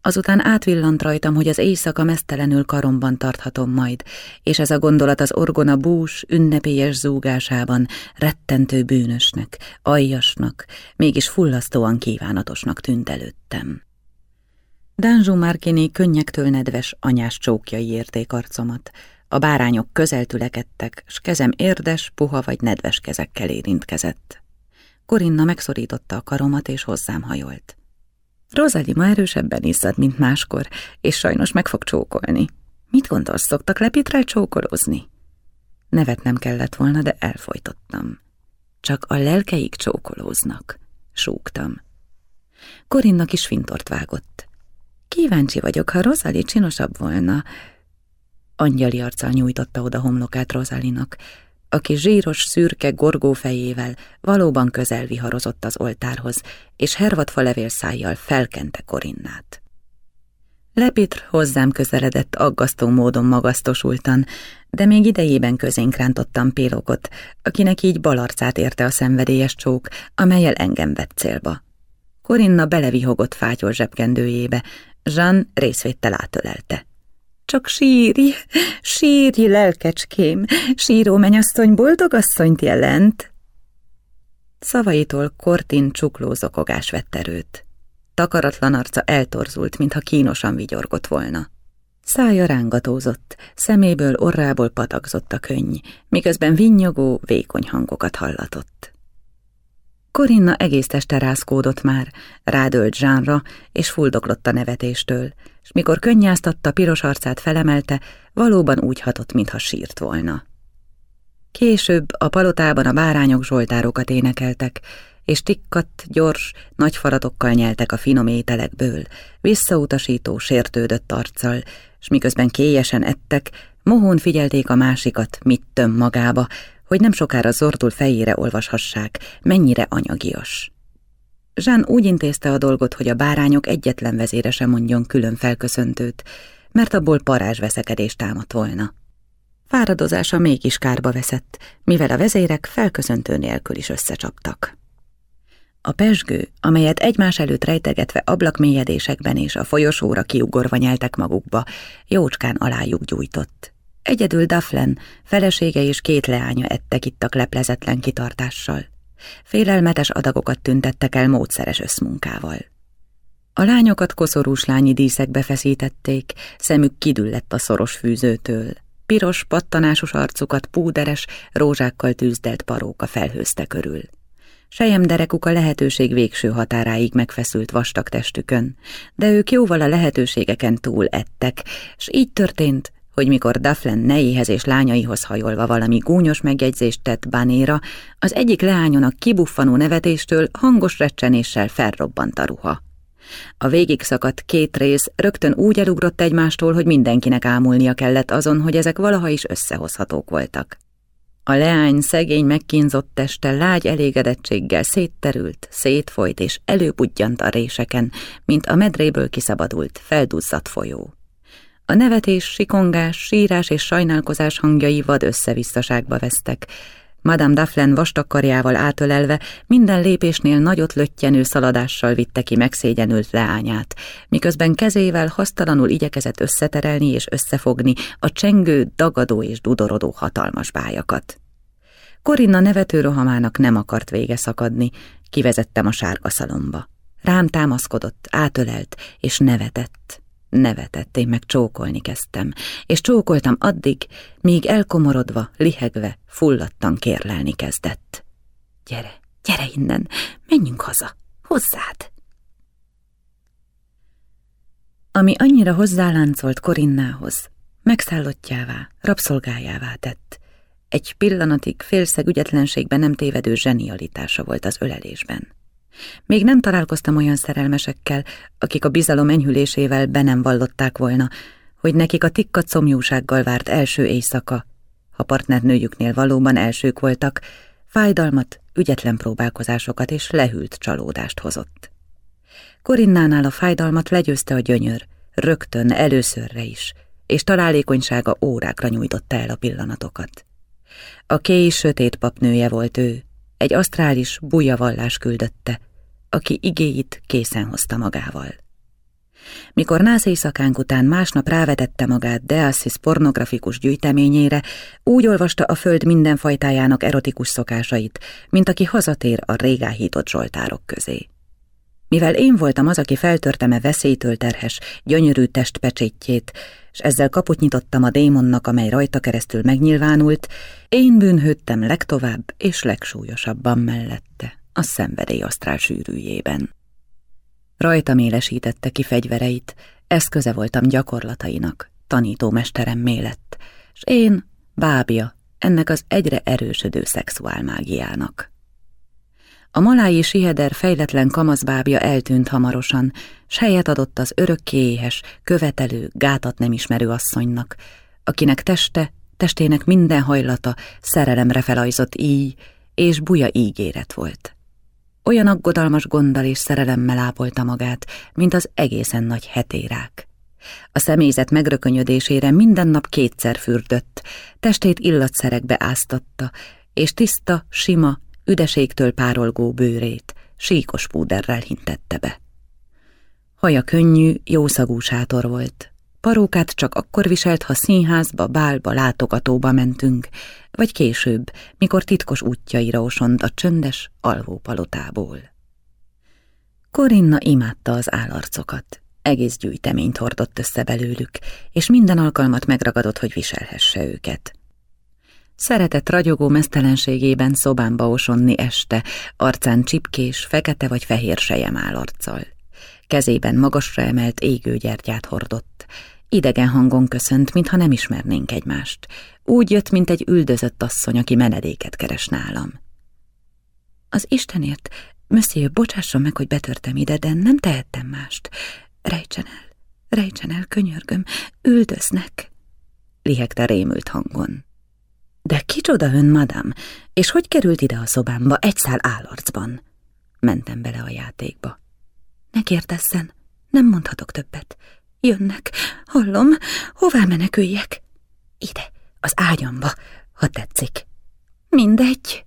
[SPEAKER 1] Azután átvillant rajtam, hogy az éjszaka mesztelenül karomban tarthatom majd, és ez a gondolat az orgona bús, ünnepélyes zúgásában rettentő bűnösnek, aljasnak, mégis fullasztóan kívánatosnak tűnt előttem. Dánzsó Márkiné könnyektől nedves anyás csókjai érték arcomat, a bárányok közel tülekedtek, s kezem érdes, puha vagy nedves kezekkel érintkezett. Korinna megszorította a karomat, és hozzám hajolt. Rozali ma erősebben izzad, mint máskor, és sajnos meg fog csókolni. Mit gondolsz, szoktak Lepitrel csókolózni? Nevetnem kellett volna, de elfolytottam. Csak a lelkeik csókolóznak, súgtam. Korinnak is fintort vágott. Kíváncsi vagyok, ha Rozali csinosabb volna. Angyali arccal nyújtotta oda homlokát Rozalinak, aki zsíros, szürke, gorgó fejével valóban közel viharozott az oltárhoz, és hervadfa levélszájjal felkente Korinnát. Lepitr hozzám közeledett aggasztó módon magasztosultan, de még idejében közénk rántottam Pélokot, akinek így balarcát érte a szenvedélyes csók, amelyel engem vett célba. Korinna belevihogott fátyol zsebkendőjébe, Jean részvéttel átölelte. Csak sírj, sírj, lelkecském, síró menyasszony boldogasszonyt jelent. Szavaitól Kortin csukló zokogás vett erőt. Takaratlan arca eltorzult, mintha kínosan vigyorgott volna. Szája rángatózott, szeméből, orrából patagzott a könny, miközben vinnyogó, vékony hangokat hallatott. Korinna egész teste rázkódott már, rádölt Zsánra, és fuldoklott a nevetéstől, és mikor könnyáztatta, piros arcát felemelte, valóban úgy hatott, mintha sírt volna. Később a palotában a bárányok zsoltárokat énekeltek, és tikkat, gyors, nagy faratokkal nyeltek a finom ételekből, visszautasító, sértődött arccal, s miközben kélyesen ettek, mohón figyelték a másikat, mit töm magába, hogy nem sokára zordul fejére olvashassák, mennyire anyagias. Zsán úgy intézte a dolgot, hogy a bárányok egyetlen vezére sem mondjon külön felköszöntőt, mert abból parázs veszekedés támadt volna. Fáradozása mégis kárba veszett, mivel a vezérek felköszöntő nélkül is összecsaptak. A pesgő, amelyet egymás előtt rejtegetve ablakmélyedésekben és a folyosóra kiugorva nyeltek magukba, jócskán alájuk gyújtott. Egyedül Daflen, felesége és két leánya ettek ittak leplezetlen kitartással. Félelmetes adagokat tüntettek el módszeres összmunkával. A lányokat koszorús lányi díszekbe feszítették, szemük kidüllett a szoros fűzőtől. Piros, pattanásos arcukat púderes, rózsákkal tűzdelt paróka felhőzte körül. Sejem derekuk a lehetőség végső határáig megfeszült vastag testükön, de ők jóval a lehetőségeken túl ettek, s így történt, hogy mikor Daflen nejéhez és lányaihoz hajolva valami gúnyos megjegyzést tett Banéra, az egyik leányon a kibuffanó nevetéstől hangos recsenéssel felrobbant a ruha. A végig szakadt két rész rögtön úgy elugrott egymástól, hogy mindenkinek ámulnia kellett azon, hogy ezek valaha is összehozhatók voltak. A leány szegény megkínzott teste lágy elégedettséggel szétterült, szétfolyt és előbudjant a réseken, mint a medréből kiszabadult, felduzzadt folyó. A nevetés, sikongás, sírás és sajnálkozás hangjai vad összevisszaságba vesztek. Madame Daflen vastag karjával átölelve minden lépésnél nagyot löttyenő szaladással vitte ki megszégyenült leányát, miközben kezével hasztalanul igyekezett összeterelni és összefogni a csengő, dagadó és dudorodó hatalmas bájakat. Korinna nevető rohamának nem akart vége szakadni, kivezettem a sárga szalomba. Rám támaszkodott, átölelt és nevetett. Nevetett, én meg csókolni kezdtem, és csókoltam addig, míg elkomorodva, lihegve, fulladtan kérlelni kezdett. Gyere, gyere innen, menjünk haza, hozzád! Ami annyira hozzáláncolt Korinnához, megszállottjává, rabszolgájává tett. Egy pillanatig félszeg ügyetlenségben nem tévedő zsenialitása volt az ölelésben. Még nem találkoztam olyan szerelmesekkel, akik a bizalom enyhülésével be nem vallották volna, hogy nekik a tikkat szomjúsággal várt első éjszaka, ha partnernőjüknél valóban elsők voltak, fájdalmat, ügyetlen próbálkozásokat és lehűlt csalódást hozott. Korinnánál a fájdalmat legyőzte a gyönyör, rögtön előszörre is, és találékonysága órákra nyújtotta el a pillanatokat. A kéj sötét papnője volt ő, egy asztrális vallás küldötte, aki igéit készen hozta magával. Mikor nász éjszakánk után másnap rávetette magát Deassis pornografikus gyűjteményére, úgy olvasta a föld minden fajtájának erotikus szokásait, mint aki hazatér a régáhított zsoltárok közé. Mivel én voltam az, aki feltörtem-e veszélytől terhes, gyönyörű testpecsétjét, és ezzel kaput nyitottam a démonnak, amely rajta keresztül megnyilvánult, én bűnhődtem legtovább és legsúlyosabban mellette, a szenvedély asztrál sűrűjében. Rajtam élesítette ki fegyvereit, eszköze voltam gyakorlatainak, tanítómesterem mélett, és én, bábja, ennek az egyre erősödő szexuálmágiának. A malái siheder fejletlen kamaszbábja eltűnt hamarosan, s helyet adott az örökkééhes, követelő, gátat nem ismerő asszonynak, akinek teste, testének minden hajlata szerelemre felajzott íj, és buja ígéret volt. Olyan aggodalmas gonddal és szerelemmel ápolta magát, mint az egészen nagy hetérák. A személyzet megrökönyödésére minden nap kétszer fürdött, testét illatszerekbe áztatta, és tiszta, sima, üdeségtől párolgó bőrét síkos púderrel hintette be. Haja könnyű, jószagú sátor volt. Parókát csak akkor viselt, ha színházba, bálba, látogatóba mentünk, vagy később, mikor titkos útjaira osont a csöndes alvópalotából. Korinna imádta az állarcokat. Egész gyűjteményt hordott össze belőlük, és minden alkalmat megragadott, hogy viselhesse őket. Szeretett ragyogó mesztelenségében szobámba osonni este, arcán csipkés, fekete vagy fehér sejem állarccal. Kezében magasra emelt égőgyertyát hordott. Idegen hangon köszönt, mintha nem ismernénk egymást. Úgy jött, mint egy üldözött asszony, aki menedéket keres nálam. Az Istenért, Monsieur, bocsásson meg, hogy betörtem ide, de nem tehettem mást. Rejtsen el, rejtsen el, könyörgöm, üldöznek, lihegte rémült hangon. De kicsoda ön, madam, és hogy került ide a szobámba egy szál állarcban? Mentem bele a játékba. Ne kérdezzen, nem mondhatok többet. Jönnek, hallom, hová meneküljek? Ide, az ágyamba, ha tetszik. Mindegy.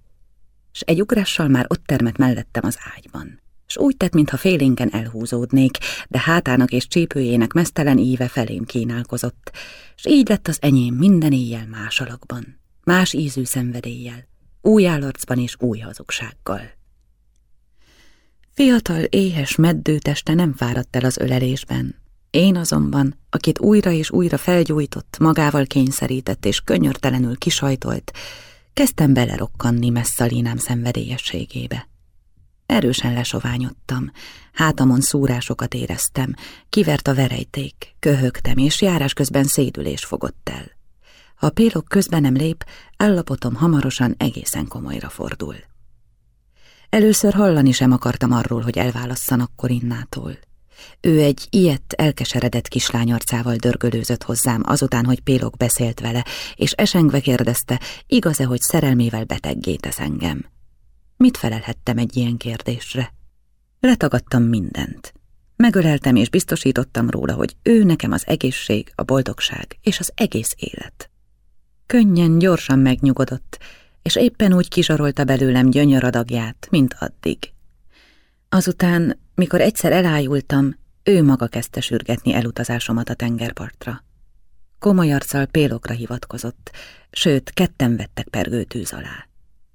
[SPEAKER 1] S egy ugrással már ott termett mellettem az ágyban. S úgy tett, mintha félénken elhúzódnék, de hátának és csípőjének mesztelen íve felém kínálkozott, s így lett az enyém minden éjjel más alakban más ízű szenvedéllyel, új állarcban és új hazugsággal. Fiatal, éhes meddőteste nem fáradt el az ölelésben. Én azonban, akit újra és újra felgyújtott, magával kényszerített és könyörtelenül kisajtolt, kezdtem belerokkanni messzalinám szenvedélyességébe. Erősen lesoványodtam, hátamon szúrásokat éreztem, kivert a verejték, köhögtem, és járás közben szédülés fogott el. Ha pélok közben nem lép, állapotom hamarosan egészen komolyra fordul. Először hallani sem akartam arról, hogy elválasszanak Korinnától. Ő egy ilyet elkeseredett kislány arcával dörgölőzött hozzám, azután, hogy Pélok beszélt vele, és esengve kérdezte, igaz-e, hogy szerelmével beteggé tesz engem. Mit felelhettem egy ilyen kérdésre? Letagadtam mindent. Megöleltem és biztosítottam róla, hogy ő nekem az egészség, a boldogság és az egész élet. Könnyen, gyorsan megnyugodott, és éppen úgy kizsarolta belőlem gyönyöradagját, mint addig. Azután, mikor egyszer elájultam, ő maga kezdte sürgetni elutazásomat a tengerpartra. Komoly arccal pélokra hivatkozott, sőt, ketten vettek pergőtűz alá.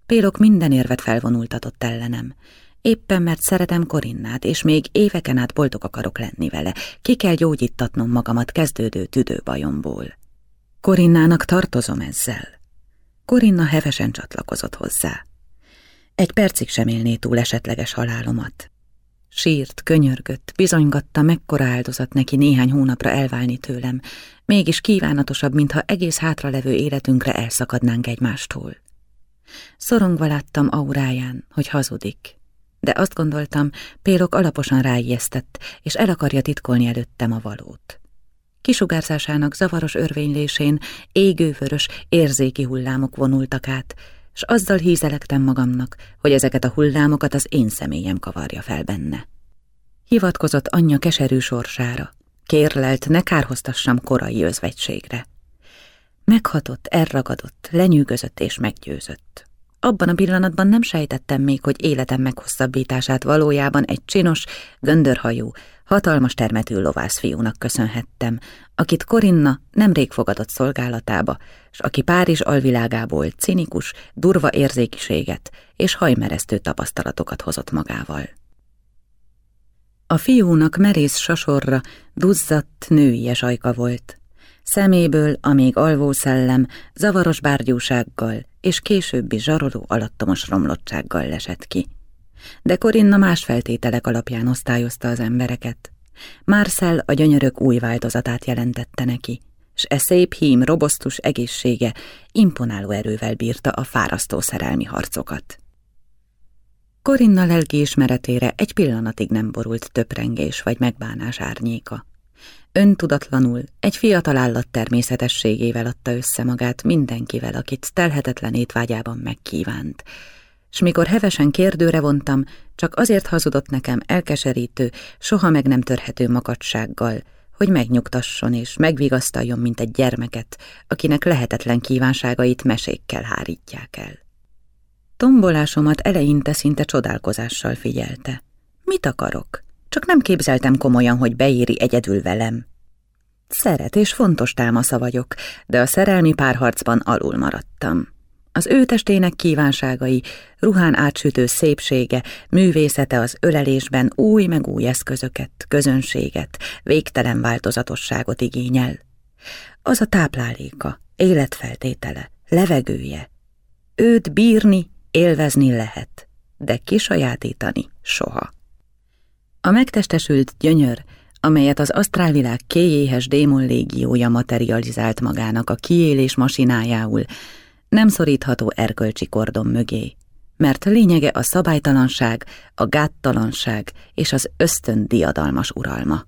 [SPEAKER 1] Pélok minden érvet felvonultatott ellenem, éppen mert szeretem Korinnát, és még éveken át boldog akarok lenni vele, ki kell gyógyítatnom magamat kezdődő tüdőbajomból. Korinnának tartozom ezzel. Korinna hevesen csatlakozott hozzá. Egy percig sem élné túl esetleges halálomat. Sírt, könyörgött, bizonygatta, mekkora áldozat neki néhány hónapra elválni tőlem, mégis kívánatosabb, mintha egész hátralevő életünkre elszakadnánk egymástól. Szorongva láttam auráján, hogy hazudik, de azt gondoltam, Pélok alaposan ráijesztett, és el akarja titkolni előttem a valót. Kisugárzásának zavaros örvénylésén égővörös, érzéki hullámok vonultak át, s azzal hízelektem magamnak, hogy ezeket a hullámokat az én személyem kavarja fel benne. Hivatkozott anyja keserű sorsára, kérlelt, ne kárhoztassam korai özvegységre. Meghatott, elragadott, lenyűgözött és meggyőzött. Abban a pillanatban nem sejtettem még, hogy életem meghosszabbítását valójában egy csinos, göndörhajú, hatalmas termetű lovászfiúnak köszönhettem, akit Korinna nemrég fogadott szolgálatába, s aki Párizs alvilágából cinikus, durva érzékiséget és hajmeresztő tapasztalatokat hozott magával. A fiúnak merész sasorra duzzadt, nőies ajka volt. Szeméből a még alvó szellem zavaros bárgyúsággal és későbbi zsaroló alattomos romlottsággal lesett ki. De Korinna más feltételek alapján osztályozta az embereket. Marcel a gyönyörök új változatát jelentette neki, s e szép hím robosztus egészsége imponáló erővel bírta a fárasztó szerelmi harcokat. Korinna lelki ismeretére egy pillanatig nem borult töprengés vagy megbánás árnyéka. Öntudatlanul, egy fiatal állat természetességével adta össze magát mindenkivel, akit telhetetlen étvágyában megkívánt, s mikor hevesen kérdőre vontam, csak azért hazudott nekem elkeserítő, soha meg nem törhető makadsággal, hogy megnyugtasson és megvigasztaljon, mint egy gyermeket, akinek lehetetlen kívánságait mesékkel hárítják el. Tombolásomat eleinte szinte csodálkozással figyelte. Mit akarok? Csak nem képzeltem komolyan, hogy beéri egyedül velem. Szeret és fontos támasza vagyok, de a szerelmi párharcban alul maradtam. Az ő testének kívánságai, ruhán átsütő szépsége, művészete az ölelésben új meg új eszközöket, közönséget, végtelen változatosságot igényel. Az a tápláléka, életfeltétele, levegője. Őt bírni, élvezni lehet, de kisajátítani soha. A megtestesült gyönyör, amelyet az asztrálvilág kéjéhes démon légiója materializált magának a kiélés masinájául, nem szorítható erkölcsi kordon mögé, mert lényege a szabálytalanság, a gáttalanság és az ösztön diadalmas uralma.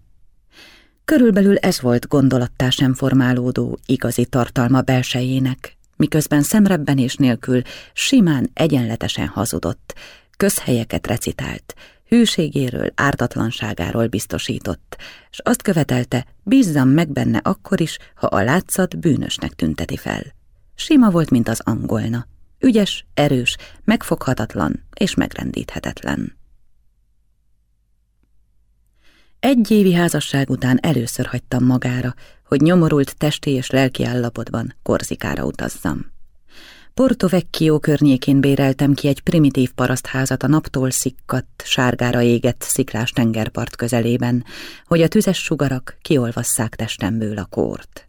[SPEAKER 1] Körülbelül ez volt gondolattá sem formálódó, igazi tartalma belsejének, miközben szemrebbenés nélkül simán egyenletesen hazudott, közhelyeket recitált, hűségéről, ártatlanságáról biztosított, és azt követelte, bízzam meg benne akkor is, ha a látszat bűnösnek tünteti fel. Sima volt, mint az angolna. Ügyes, erős, megfoghatatlan és megrendíthetetlen. Egy évi házasság után először hagytam magára, hogy nyomorult testi és lelki állapotban Korzikára utazzam. Porto Vecchio környékén béreltem ki egy primitív parasztházat a naptól szikkadt, sárgára égett sziklás tengerpart közelében, hogy a tüzes sugarak kiolvasszák testemből a kort.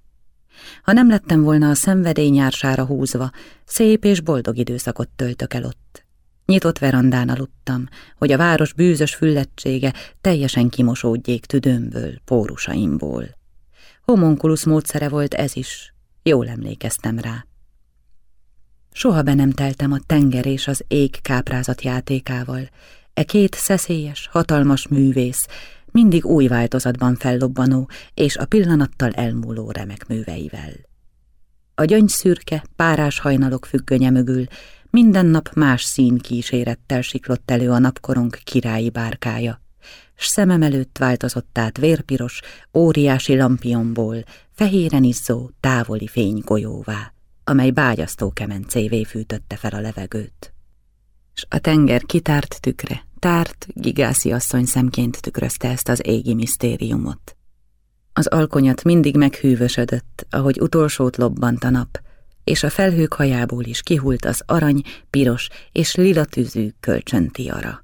[SPEAKER 1] Ha nem lettem volna a szenvedély nyársára húzva, szép és boldog időszakot töltök el ott. Nyitott verandán aludtam, hogy a város bűzös füllettsége teljesen kimosódjék tüdőmből, pórusaimból. Homonkulusz módszere volt ez is, jól emlékeztem rá. Soha be nem teltem a tenger és az ég káprázat játékával. E két szeszélyes, hatalmas művész, mindig új változatban fellobbanó és a pillanattal elmúló remek műveivel. A gyöngyszürke, párás hajnalok függönye mögül minden nap más szín kísérettel siklott elő a napkorong királyi bárkája, s szemem előtt változott át vérpiros, óriási lampionból, fehéren izzó, távoli fénygolyóvá, amely bágyasztó kemencévé fűtötte fel a levegőt. S a tenger kitárt tükre, tárt, gigászi asszony szemként tükrözte ezt az égi misztériumot. Az alkonyat mindig meghűvösödött, ahogy utolsót lobbant a nap, és a felhők hajából is kihult az arany, piros és lila tűzű kölcsöntiara.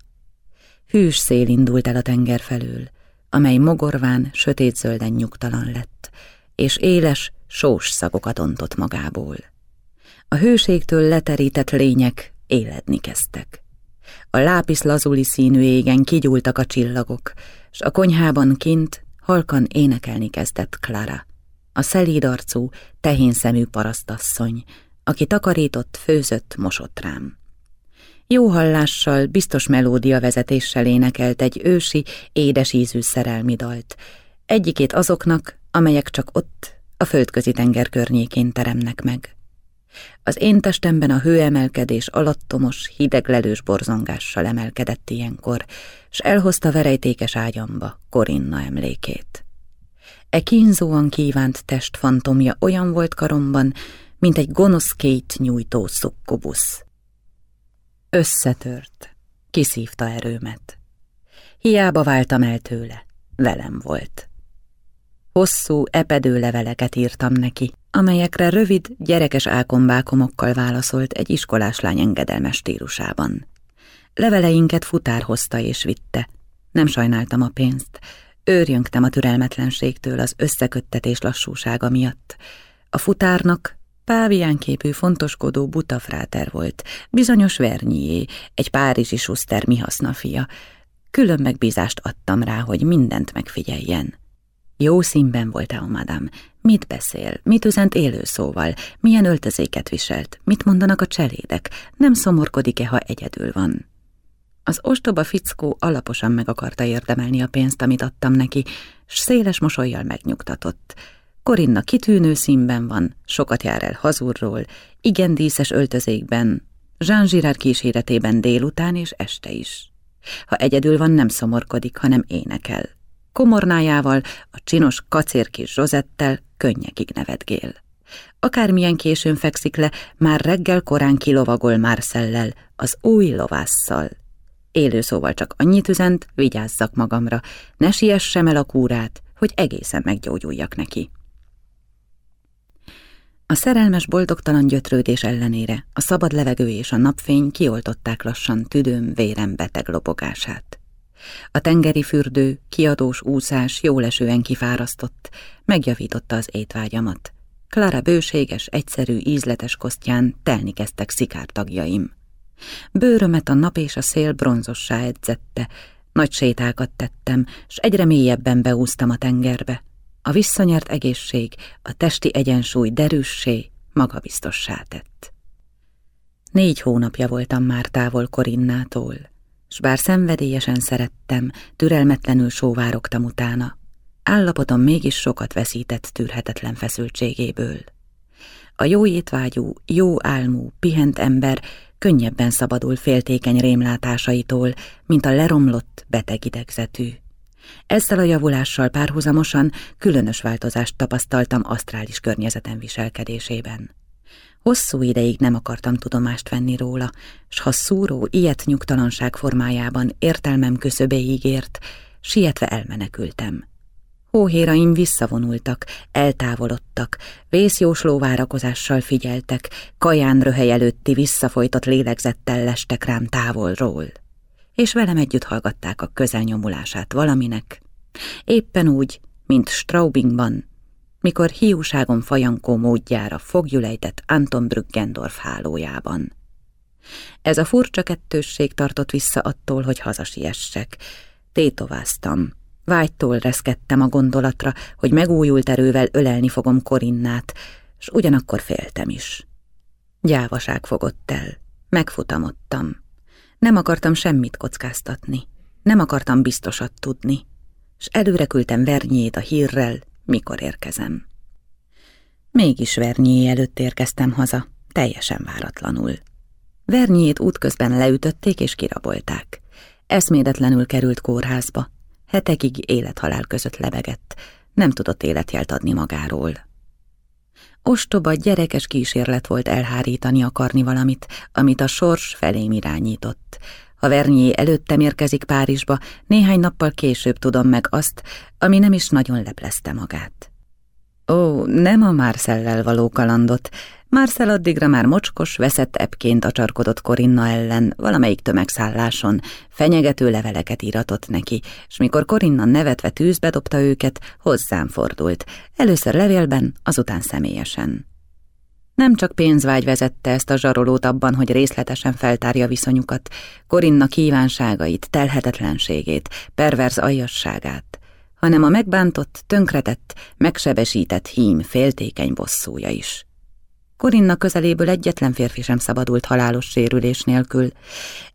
[SPEAKER 1] Hűs szél indult el a tenger felől, amely mogorván, sötétzölden nyugtalan lett, és éles, sós szagokat ontott magából. A hőségtől leterített lények éledni kezdtek. A lápis lazuli színű égen kigyúltak a csillagok, s a konyhában kint halkan énekelni kezdett Clara, a szelíd arcú, tehén szemű parasztasszony, aki takarított, főzött, mosott rám. Jó hallással, biztos melódia vezetéssel énekelt egy ősi, édes ízű szerelmi dalt, egyikét azoknak, amelyek csak ott, a földközi tenger környékén teremnek meg. Az én testemben a hőemelkedés alattomos, hideglelős borzongással emelkedett ilyenkor, s elhozta verejtékes ágyamba Korinna emlékét. E kínzóan kívánt test fantomja olyan volt karomban, mint egy gonosz két nyújtó szukkubusz. Összetört, kiszívta erőmet. Hiába váltam el tőle, velem volt. Hosszú, epedő leveleket írtam neki, amelyekre rövid, gyerekes álkombákomokkal válaszolt egy iskolás lány engedelmes stílusában. Leveleinket futár hozta és vitte. Nem sajnáltam a pénzt, őrjöngtem a türelmetlenségtől az összeköttetés lassúsága miatt. A futárnak páviánképű fontoskodó butafráter volt, bizonyos Vernyié, egy párizsi suszter mihaszna fia. Külön megbízást adtam rá, hogy mindent megfigyeljen. Jó színben volt a madám. Mit beszél? Mit üzent élő szóval? Milyen öltözéket viselt? Mit mondanak a cselédek? Nem szomorkodik-e, ha egyedül van? Az ostoba fickó alaposan meg akarta érdemelni a pénzt, amit adtam neki, s széles mosolyjal megnyugtatott. Korinna kitűnő színben van, sokat jár el hazurról, igen díszes öltözékben, Jean Girard kíséretében délután és este is. Ha egyedül van, nem szomorkodik, hanem énekel komornájával, a csinos kacérkis Zsozettel könnyekig nevetgél. Akármilyen későn fekszik le, már reggel korán kilovagol Marcellel, az új lovásszal. Élő szóval csak annyit üzent, vigyázzak magamra, ne siessem el a kúrát, hogy egészen meggyógyuljak neki. A szerelmes boldogtalan gyötrődés ellenére a szabad levegő és a napfény kioltották lassan tüdőm vérem beteg lobogását. A tengeri fürdő, kiadós úszás jólesően kifárasztott, megjavította az étvágyamat. Klara bőséges, egyszerű, ízletes kosztján telni kezdtek szikártagjaim. Bőrömet a nap és a szél bronzossá edzette, nagy sétákat tettem, s egyre mélyebben beúztam a tengerbe. A visszanyert egészség, a testi egyensúly derűssé, magabiztossá tett. Négy hónapja voltam már távol Korinnától s bár szenvedélyesen szerettem, türelmetlenül sóvárogtam utána, állapotom mégis sokat veszített tűrhetetlen feszültségéből. A jó étvágyú, jó álmú, pihent ember könnyebben szabadul féltékeny rémlátásaitól, mint a leromlott, beteg idegzetű. Ezzel a javulással párhuzamosan különös változást tapasztaltam asztrális környezetem viselkedésében. Hosszú ideig nem akartam tudomást venni róla, s ha szúró, ilyet nyugtalanság formájában értelmem köszöbéig ért, sietve elmenekültem. Hóhéraim visszavonultak, eltávolodtak, vészjósló várakozással figyeltek, kaján röhely előtti visszafolytott lélegzettel lestek rám távolról. És velem együtt hallgatták a közelnyomulását valaminek, éppen úgy, mint Straubingban, mikor hiúságom fajankó módjára fogjulejtett Anton Brüggendorf hálójában. Ez a furcsa kettősség tartott vissza attól, hogy hazasiessek. Tétováztam. Vágytól reszkedtem a gondolatra, hogy megújult erővel ölelni fogom Korinnát, s ugyanakkor féltem is. Gyávaság fogott el. Megfutamodtam. Nem akartam semmit kockáztatni. Nem akartam biztosat tudni. S előre küldtem Vernyét a hírrel, mikor érkezem. Mégis Vernyé előtt érkeztem haza, teljesen váratlanul. Vernyét útközben leütötték és kirabolták. Eszméletlenül került kórházba. Hetekig élethalál között lebegett, nem tudott életjelt adni magáról. Ostoba, gyerekes kísérlet volt elhárítani akarni valamit, amit a sors felém irányított. Ha Vernyé előttem érkezik Párizsba, néhány nappal később tudom meg azt, ami nem is nagyon leplezte magát. Ó, nem a Marcellel való kalandot, Marcel addigra már mocskos, veszett epként acsarkodott Korinna ellen valamelyik tömegszálláson, fenyegető leveleket íratott neki, és mikor Korinna nevetve tűzbe dobta őket, hozzám fordult, először levélben, azután személyesen. Nem csak pénzvágy vezette ezt a zsarolót abban, hogy részletesen feltárja viszonyukat, Korinna kívánságait, telhetetlenségét, perverz aljasságát, hanem a megbántott, tönkretett, megsebesített hím féltékeny bosszúja is. Korinna közeléből egyetlen férfi sem szabadult halálos sérülés nélkül.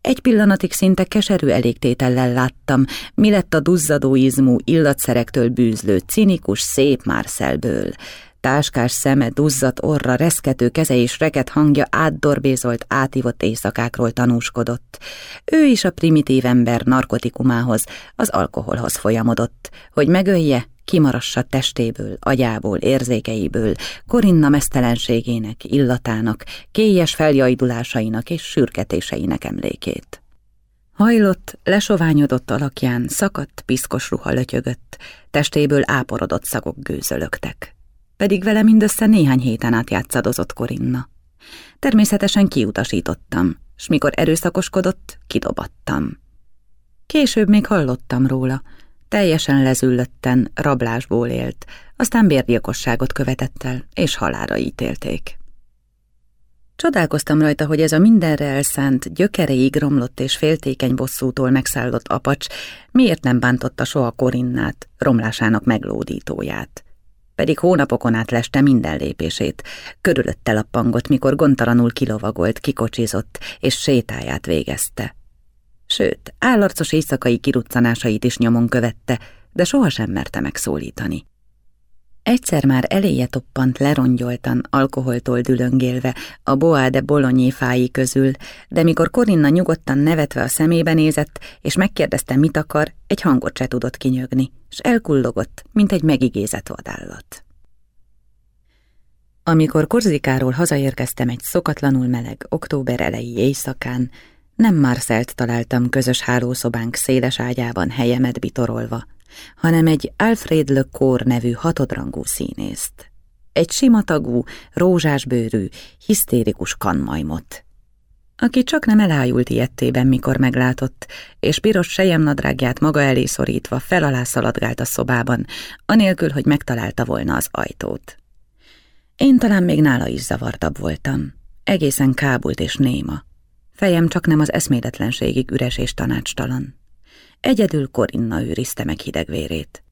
[SPEAKER 1] Egy pillanatig szinte keserű elégtétellel láttam, mi lett a duzzadó izmú, illatszerektől bűzlő, cinikus, szép Marcelből. Táskás szeme, duzzat orra, reszkető keze és reket hangja átdorbézolt, átívott éjszakákról tanúskodott. Ő is a primitív ember narkotikumához, az alkoholhoz folyamodott, hogy megölje, kimarassa testéből, agyából, érzékeiből, Korinna mesztelenségének, illatának, kélyes feljajdulásainak és sürketéseinek emlékét. Hajlott, lesoványodott alakján szakadt, piszkos ruha lötyögött, testéből áporodott szagok gőzölögtek. Pedig vele mindössze néhány héten át játszadozott Korinna. Természetesen kiutasítottam, s mikor erőszakoskodott, kidobattam. Később még hallottam róla, Teljesen lezüllötten rablásból élt, aztán bérgyilkosságot követett el, és halára ítélték. Csodálkoztam rajta, hogy ez a mindenre elszánt, gyökereig romlott és féltékeny bosszútól megszállott apacs miért nem bántotta soha Korinnát, romlásának meglódítóját. Pedig hónapokon át leste minden lépését, körülötte lappangott, mikor gontalanul kilovagolt, kikocsizott, és sétáját végezte. Sőt, állarcos éjszakai kiruccanásait is nyomon követte, de sohasem merte megszólítani. Egyszer már eléje toppant lerongyoltan, alkoholtól dülöngélve a Boa de Bolonyé fái közül, de mikor Korinna nyugodtan nevetve a szemébe nézett, és megkérdezte, mit akar, egy hangot se tudott kinyögni, s elkullogott, mint egy megigézett vadállat. Amikor Korzikáról hazaérkeztem egy szokatlanul meleg október elejé éjszakán, nem Marcelt találtam közös hálószobánk széles ágyában helyemet bitorolva, hanem egy Alfred Le Cour nevű hatodrangú színészt. Egy simatagú, rózsásbőrű, hisztérikus kanmajmot, aki csak nem elájult ilyettében, mikor meglátott, és piros sejemnadrágját maga elé szorítva fel alá szaladgált a szobában, anélkül, hogy megtalálta volna az ajtót. Én talán még nála is zavartabb voltam, egészen kábult és néma. Fejem csak nem az eszméletlenségig üres és tanácstalan. Egyedül Korinna őrizte meg hidegvérét.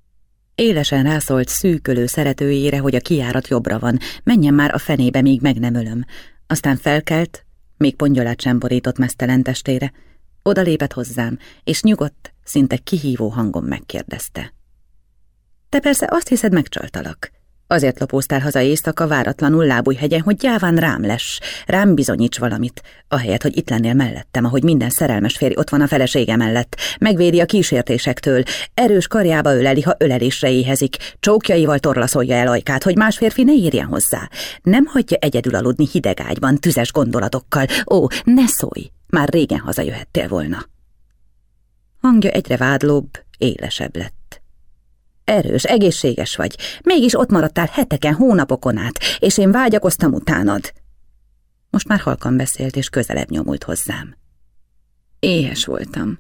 [SPEAKER 1] Élesen rászólt szűkölő szeretőjére, hogy a kiárat jobbra van, menjen már a fenébe, míg meg nem ölöm. Aztán felkelt, még pongyolát sem borított mesztelen testére, odalépett hozzám, és nyugodt, szinte kihívó hangon megkérdezte. Te persze azt hiszed, megcsaltalak. Azért lopóztál haza éjszaka váratlanul lábújhegyen, hogy gyáván rám lesz, rám bizonyíts valamit, ahelyett, hogy itt lennél mellettem, ahogy minden szerelmes férj ott van a felesége mellett, megvédi a kísértésektől, erős karjába öleli, ha ölelésre éhezik, csókjaival torlaszolja el ajkát, hogy más férfi ne érjen hozzá. Nem hagyja egyedül aludni hideg ágyban, tüzes gondolatokkal. Ó, ne szólj, már régen hazajöhettél volna. Hangja egyre vádlóbb, élesebb lett. Erős, egészséges vagy. Mégis ott maradtál heteken, hónapokon át, és én vágyakoztam utánad. Most már halkan beszélt, és közelebb nyomult hozzám. Éhes voltam.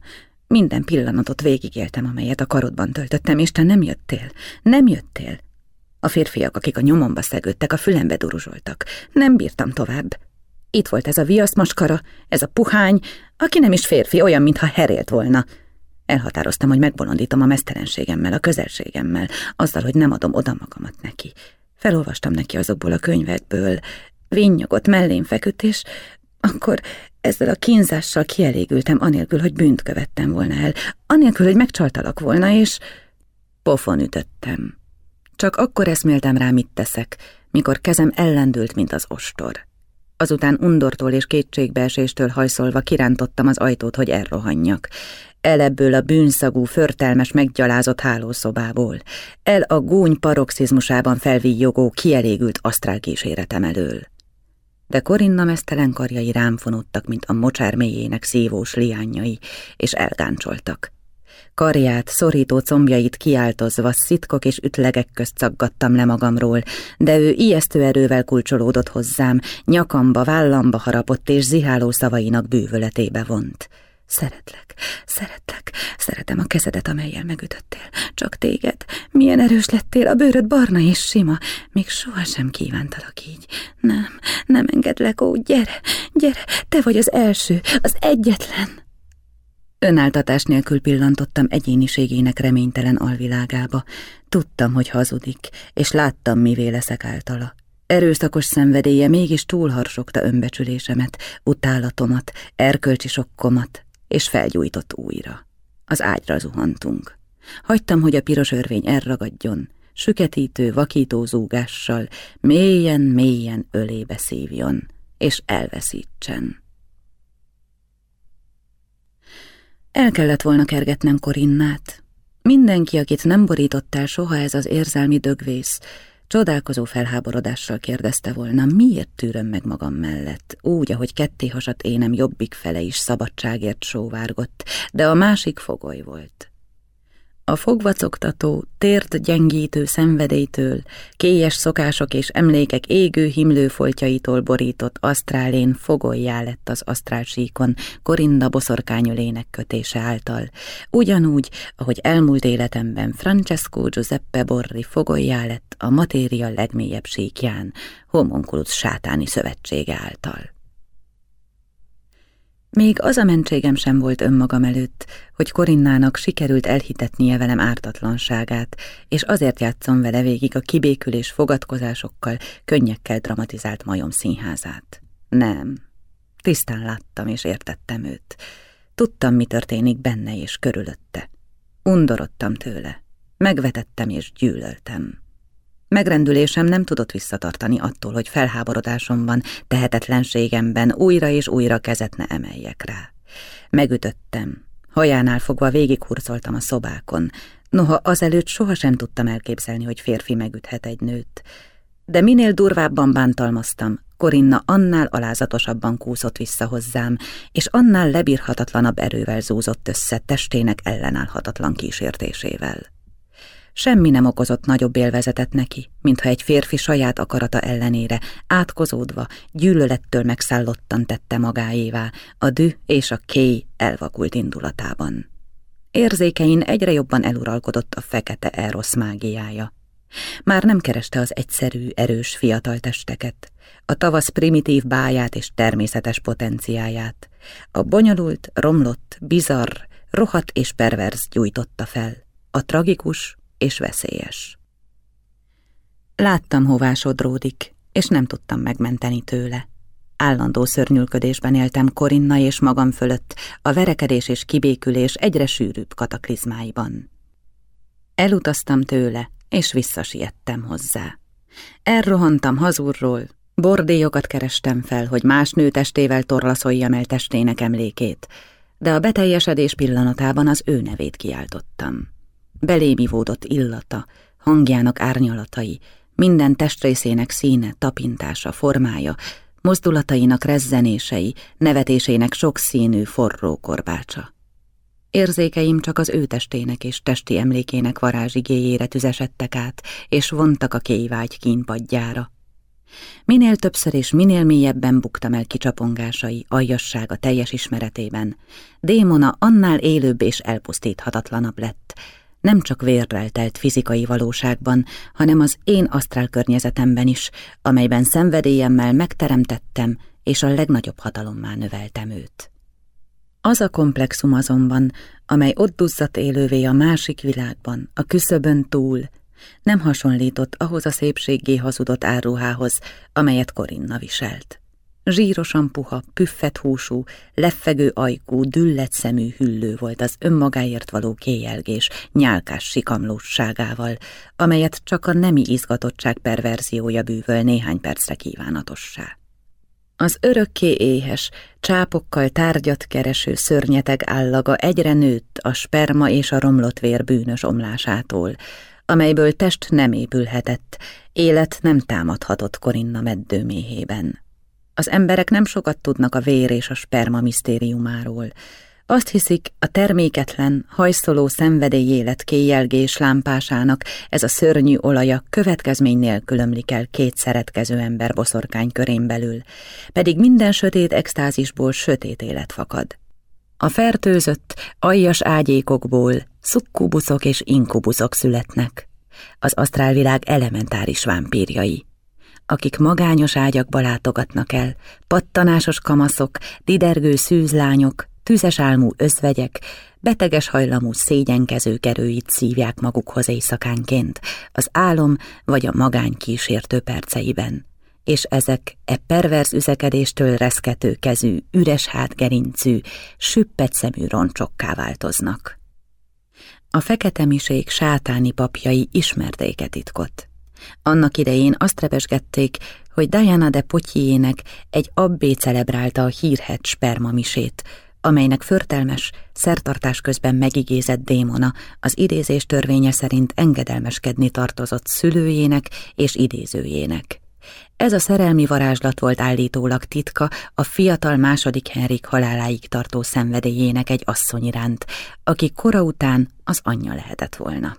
[SPEAKER 1] Minden pillanatot végigéltem, amelyet a karodban töltöttem, és te nem jöttél. Nem jöttél. A férfiak, akik a nyomomba szegődtek, a fülembe duruzsoltak. Nem bírtam tovább. Itt volt ez a viaszmaskara, ez a puhány, aki nem is férfi, olyan, mintha herélt volna. Elhatároztam, hogy megbolondítom a mesztelenségemmel, a közelségemmel, azzal, hogy nem adom oda magamat neki. Felolvastam neki azokból a könyvekből, vinnyogott mellén feküdt, és akkor ezzel a kínzással kielégültem, anélkül, hogy bűnt követtem volna el, anélkül, hogy megcsaltalak volna, és pofon ütöttem. Csak akkor eszméltem rá, mit teszek, mikor kezem ellendült, mint az ostor. Azután undortól és kétségbeeséstől hajszolva kirántottam az ajtót, hogy elrohanjak. El ebből a bűnszagú, förtelmes, meggyalázott hálószobából. El a gúny paroxizmusában felvíjogó, kielégült asztrálkíséretem elől. De Korinna mesztelen karjai rám fonódtak, mint a mocsár mélyének szívós liányai, és elgáncsoltak. Karját, szorító combjait kiáltozva szitkok és ütlegek közt szaggattam le magamról, de ő ijesztő erővel kulcsolódott hozzám, nyakamba, vállamba harapott és ziháló szavainak bűvöletébe vont. Szeretlek, szeretlek, szeretem a kezedet, amelyel megütöttél. Csak téged, milyen erős lettél, a bőröd barna és sima. Még sohasem kívántalak így. Nem, nem engedlek, ó, gyere, gyere, te vagy az első, az egyetlen. Önáltatás nélkül pillantottam egyéniségének reménytelen alvilágába. Tudtam, hogy hazudik, és láttam, mivé leszek általa. Erőszakos szenvedélye mégis túlharsogta önbecsülésemet, utálatomat, erkölcsi sokkomat, és felgyújtott újra. Az ágyra zuhantunk. Hagytam, hogy a piros örvény elragadjon, süketítő, vakító zúgással, mélyen-mélyen ölébe szívjon, és elveszítsen. El kellett volna kergetnem Korinnát. Mindenki, akit nem borítottál soha ez az érzelmi dögvész, csodálkozó felháborodással kérdezte volna, miért tűröm meg magam mellett, úgy, ahogy ketté hasat énem jobbik fele is szabadságért sóvárgott, de a másik fogoly volt. A fogvacogtató, tért gyengítő szenvedélytől, kélyes szokások és emlékek égő himlőfoltjaitól borított asztrálén fogolyjá lett az asztrálsíkon Korinda boszorkányölének kötése által, ugyanúgy, ahogy elmúlt életemben Francesco Giuseppe Borri fogolyjá lett a matéria legmélyebb síkján, homonkulus sátáni szövetsége által. Még az a mentségem sem volt önmagam előtt, hogy Korinnának sikerült elhitetnie velem ártatlanságát, és azért játszom vele végig a kibékülés fogadkozásokkal, könnyekkel dramatizált majom színházát. Nem. Tisztán láttam és értettem őt. Tudtam, mi történik benne és körülötte. Undorodtam tőle. Megvetettem és gyűlöltem. Megrendülésem nem tudott visszatartani attól, hogy felháborodásomban, tehetetlenségemben újra és újra kezet ne emeljek rá. Megütöttem. Hajánál fogva végighurcoltam a szobákon. Noha azelőtt sohasem tudtam elképzelni, hogy férfi megüthet egy nőt. De minél durvábban bántalmaztam, Korinna annál alázatosabban kúszott vissza hozzám, és annál lebírhatatlanabb erővel zúzott össze testének ellenállhatatlan kísértésével. Semmi nem okozott nagyobb élvezetet neki, mintha egy férfi saját akarata ellenére, átkozódva, gyűlölettől megszállottan tette magáévá, a dű és a kéj elvakult indulatában. Érzékein egyre jobban eluralkodott a fekete erosz mágiája. Már nem kereste az egyszerű, erős fiatal testeket, a tavasz primitív báját és természetes potenciáját. A bonyolult, romlott, bizarr, rohat és perverz gyújtotta fel. A tragikus, és veszélyes. Láttam, hová sodródik, és nem tudtam megmenteni tőle. Állandó szörnyülködésben éltem Korinna és magam fölött, a verekedés és kibékülés egyre sűrűbb kataklizmáiban. Elutaztam tőle, és visszasiettem hozzá. Elrohantam hazurról, bordélyokat kerestem fel, hogy más nő testével torlaszoljam el testének emlékét, de a beteljesedés pillanatában az ő nevét kiáltottam belémivódott illata, hangjának árnyalatai, minden testrészének színe, tapintása, formája, mozdulatainak rezzenései, nevetésének sokszínű forró korbácsa. Érzékeim csak az ő testének és testi emlékének varázsigéjére tüzesedtek át, és vontak a kévágy kínpadjára. Minél többször és minél mélyebben buktam el kicsapongásai, aljassága teljes ismeretében, démona annál élőbb és elpusztíthatatlanabb lett, nem csak vérrel telt fizikai valóságban, hanem az én asztrál környezetemben is, amelyben szenvedélyemmel megteremtettem, és a legnagyobb hatalommá növeltem őt. Az a komplexum azonban, amely ott duzzadt élővé a másik világban, a küszöbön túl, nem hasonlított ahhoz a szépséggé hazudott áruhához, amelyet Korinna viselt. Zsírosan puha, püffet húsú, leffegő ajkú, düllet szemű hüllő volt az önmagáért való kéjelgés, nyálkás sikamlósságával, amelyet csak a nemi izgatottság perverziója bűvöl néhány percre kívánatossá. Az örökké éhes, csápokkal tárgyat kereső szörnyeteg állaga egyre nőtt a sperma és a romlott vér bűnös omlásától, amelyből test nem épülhetett, élet nem támadhatott Korinna meddő méhében. Az emberek nem sokat tudnak a vér és a sperma misztériumáról. Azt hiszik, a terméketlen, hajszoló szenvedélyélet kéjelgés lámpásának ez a szörnyű olaja következmény nélkül el két szeretkező ember boszorkány körén belül, pedig minden sötét extázisból sötét élet fakad. A fertőzött, aljas ágyékokból szukkubuszok és inkubuszok születnek, az asztrálvilág elementáris vámpírjai akik magányos ágyakba látogatnak el, pattanásos kamaszok, didergő szűzlányok, tüzes álmú özvegyek, beteges hajlamú szégyenkező kerőit szívják magukhoz éjszakánként, az álom vagy a magány kísértő perceiben. És ezek e perverz üzekedéstől reszkető kezű, üres hátgerincű, süppet szemű roncsokká változnak. A fekete misék sátáni papjai ismerték titkot. Annak idején azt repesgették, hogy Diana de Potyének egy abbé celebrálta a hírhet spermamisét, amelynek förtelmes, szertartás közben megigézett démona az idézés törvénye szerint engedelmeskedni tartozott szülőjének és idézőjének. Ez a szerelmi varázslat volt állítólag titka a fiatal második Henrik haláláig tartó szenvedélyének egy asszony iránt, aki kora után az anyja lehetett volna.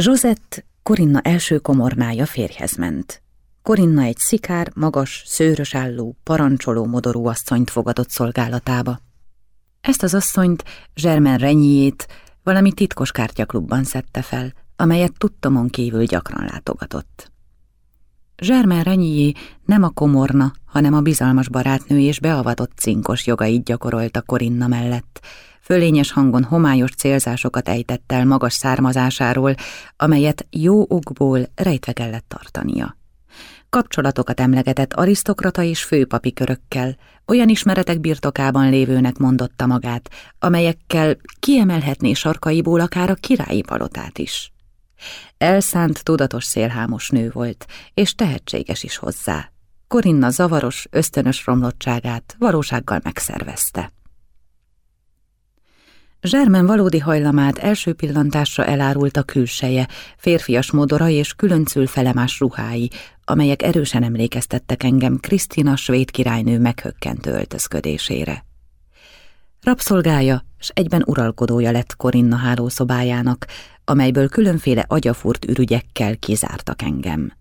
[SPEAKER 1] Zsuzett Korinna első komornája férjhez ment. Korinna egy szikár, magas, szőrös álló, parancsoló modorú asszonyt fogadott szolgálatába. Ezt az asszonyt, Zsermen Renyiét valami titkos kártyaklubban szedte fel, amelyet tudtomon kívül gyakran látogatott. Zsermen Renyié nem a komorna, hanem a bizalmas barátnő és beavatott cinkos jogait gyakorolta Korinna mellett, fölényes hangon homályos célzásokat ejtett el magas származásáról, amelyet jó okból rejtve kellett tartania. Kapcsolatokat emlegetett arisztokrata és főpapi körökkel, olyan ismeretek birtokában lévőnek mondotta magát, amelyekkel kiemelhetné sarkaiból akár a királyi palotát is. Elszánt, tudatos szélhámos nő volt, és tehetséges is hozzá. Korinna zavaros, ösztönös romlottságát valósággal megszervezte. Zsermen valódi hajlamát első pillantásra elárult a külseje, férfias modora és különcül felemás ruhái, amelyek erősen emlékeztettek engem Krisztina svéd királynő meghökkentő öltözködésére. Rabszolgája, s egyben uralkodója lett Korinna hálószobájának, amelyből különféle agyafurt ürügyekkel kizártak engem.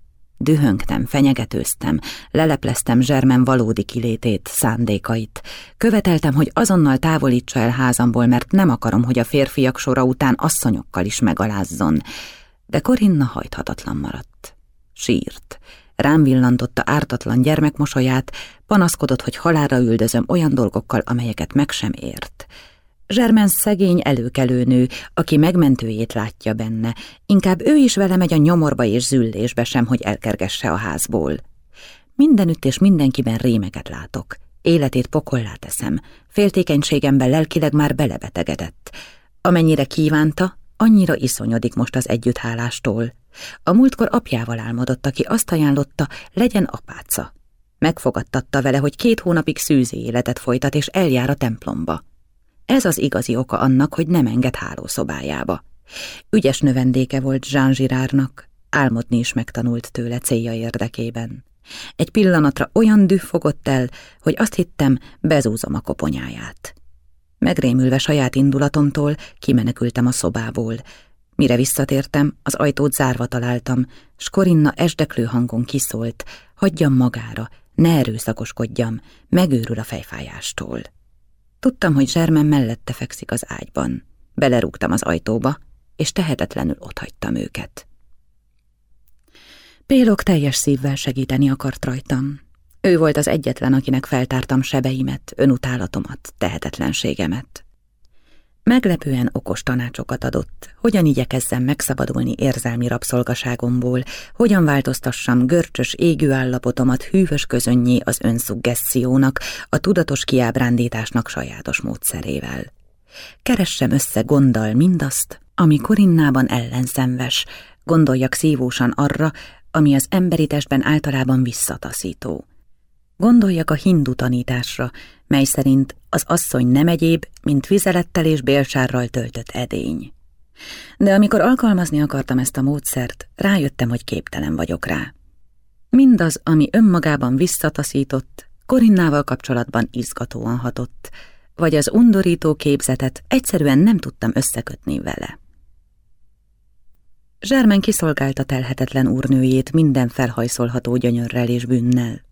[SPEAKER 1] Dühöngtem, fenyegetőztem, lelepleztem zsermen valódi kilétét, szándékait. Követeltem, hogy azonnal távolítsa el házamból, mert nem akarom, hogy a férfiak sora után asszonyokkal is megalázzon. De Korinna hajthatatlan maradt. Sírt. Rám villantotta ártatlan gyermekmosolyát, panaszkodott, hogy halára üldözöm olyan dolgokkal, amelyeket meg sem ért. Zsermen szegény előkelő nő, aki megmentőjét látja benne, inkább ő is vele megy a nyomorba és züllésbe sem, hogy elkergesse a házból. Mindenütt és mindenkiben rémeket látok. Életét pokollá teszem, féltékenységemben lelkileg már belebetegedett. Amennyire kívánta, annyira iszonyodik most az együtthálástól. A múltkor apjával álmodott, aki azt ajánlotta, legyen apáca. Megfogadtatta vele, hogy két hónapig szűzi életet folytat, és eljár a templomba. Ez az igazi oka annak, hogy nem enged hálószobájába. Ügyes növendéke volt Jean Girardnak, álmodni is megtanult tőle célja érdekében. Egy pillanatra olyan düh fogott el, hogy azt hittem, bezúzom a koponyáját. Megrémülve saját indulatomtól kimenekültem a szobából. Mire visszatértem, az ajtót zárva találtam, s Korinna esdeklő hangon kiszólt, hagyjam magára, ne erőszakoskodjam, megőrül a fejfájástól. Tudtam, hogy Zsermen mellette fekszik az ágyban. Belerúgtam az ajtóba, és tehetetlenül otthagytam őket. Pélok teljes szívvel segíteni akart rajtam. Ő volt az egyetlen, akinek feltártam sebeimet, önutálatomat, tehetetlenségemet. Meglepően okos tanácsokat adott, hogyan igyekezzem megszabadulni érzelmi rabszolgaságomból, hogyan változtassam görcsös égő állapotomat hűvös közönnyé az önszuggessziónak, a tudatos kiábrándításnak sajátos módszerével. Keressem össze gonddal mindazt, ami Korinnában ellenszenves, gondoljak szívósan arra, ami az emberi testben általában visszataszító. Gondoljak a hindu tanításra, mely szerint az asszony nem egyéb, mint vizelettel és bélsárral töltött edény. De amikor alkalmazni akartam ezt a módszert, rájöttem, hogy képtelen vagyok rá. Mindaz, ami önmagában visszataszított, Korinnával kapcsolatban izgatóan hatott, vagy az undorító képzetet egyszerűen nem tudtam összekötni vele. Zsermen kiszolgálta telhetetlen úrnőjét minden felhajszolható gyönyörrel és bűnnel.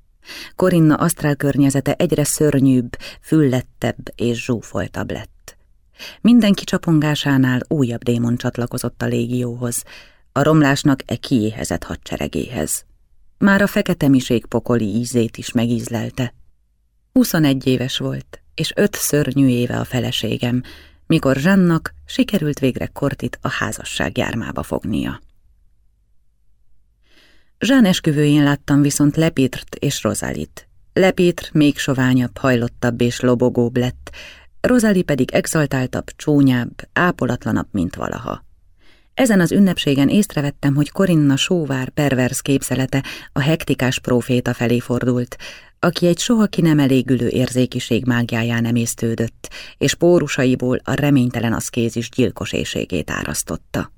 [SPEAKER 1] Korinna asztrál környezete egyre szörnyűbb, füllettebb és zsúfoltabb lett. Minden kicsapongásánál újabb démon csatlakozott a légióhoz, a romlásnak e kiéhezett hadseregéhez. Már a fekete miség pokoli ízét is megízlelte. 21 éves volt, és öt szörnyű éve a feleségem, mikor Zsannak sikerült végre Kortit a házasság jármába fognia. Zsán esküvőjén láttam viszont Lepitrt és Rozalit. Lepitr még soványabb, hajlottabb és lobogóbb lett, Rozali pedig exaltáltabb, csúnyább, ápolatlanabb, mint valaha. Ezen az ünnepségen észrevettem, hogy Korinna sóvár, pervers képzelete a hektikás próféta felé fordult, aki egy soha ki nem elégülő érzékiség mágiáján emésztődött, és pórusaiból a reménytelen aszkézis gyilkos éjségét árasztotta.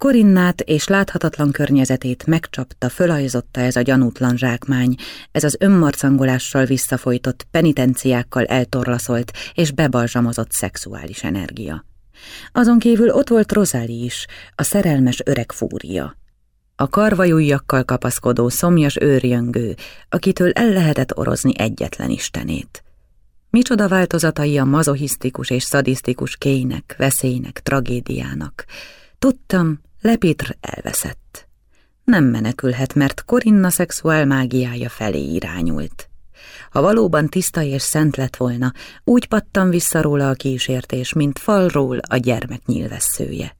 [SPEAKER 1] Korinnát és láthatatlan környezetét megcsapta, fölajzotta ez a gyanútlan zsákmány, ez az önmarcangolással visszafolytott, penitenciákkal eltorlaszolt és bebalzsamozott szexuális energia. Azon kívül ott volt Rozali is, a szerelmes öreg fúria. A karvajújakkal kapaszkodó szomjas őrjöngő, akitől el lehetett orozni egyetlen istenét. Micsoda változatai a mazohisztikus és szadisztikus kénynek, veszélynek, tragédiának. Tudtam, Lepitr elveszett. Nem menekülhet, mert Korinna szexuál mágiája felé irányult. Ha valóban tiszta és szent lett volna, úgy pattam vissza róla a kísértés, mint falról a gyermek nyilvesszője.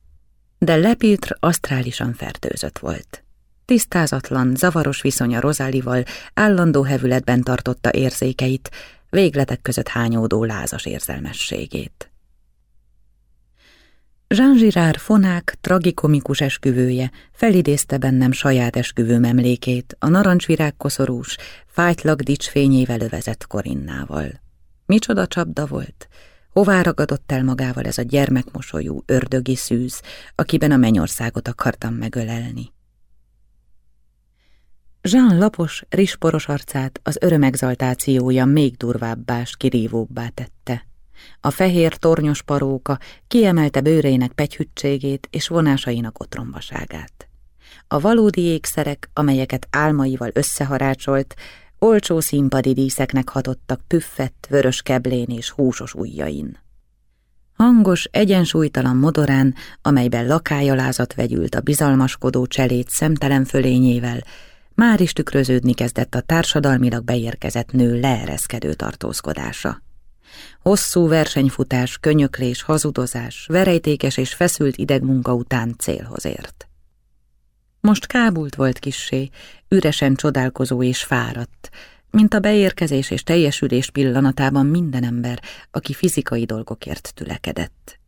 [SPEAKER 1] De Lepitr asztrálisan fertőzött volt. Tisztázatlan, zavaros viszonya Rozálival állandó hevületben tartotta érzékeit, végletek között hányódó lázas érzelmességét. Jean Girard fonák, tragikomikus esküvője felidézte bennem saját esküvőm emlékét a narancsvirág koszorús, fájtlag dicsfényével övezett Korinnával. Micsoda csapda volt, hová ragadott el magával ez a gyermekmosolyú, ördögi szűz, akiben a mennyországot akartam megölelni. Jean lapos, risporos arcát az örömegzaltációja még durvábbá, kirívóbbá tette. A fehér tornyos paróka kiemelte bőrének pegyhüttségét és vonásainak otrombaságát. A valódi ékszerek, amelyeket álmaival összeharácsolt, olcsó színpadi díszeknek hatottak püffett, vörös keblén és húsos ujjain. Hangos, egyensúlytalan modorán, amelyben lakájalázat vegyült a bizalmaskodó cselét szemtelen fölényével, már is tükröződni kezdett a társadalmilag beérkezett nő leereszkedő tartózkodása. Hosszú versenyfutás, könyöklés, hazudozás, verejtékes és feszült idegmunka után célhoz ért. Most kábult volt kissé, üresen csodálkozó és fáradt, mint a beérkezés és teljesülés pillanatában minden ember, aki fizikai dolgokért tülekedett.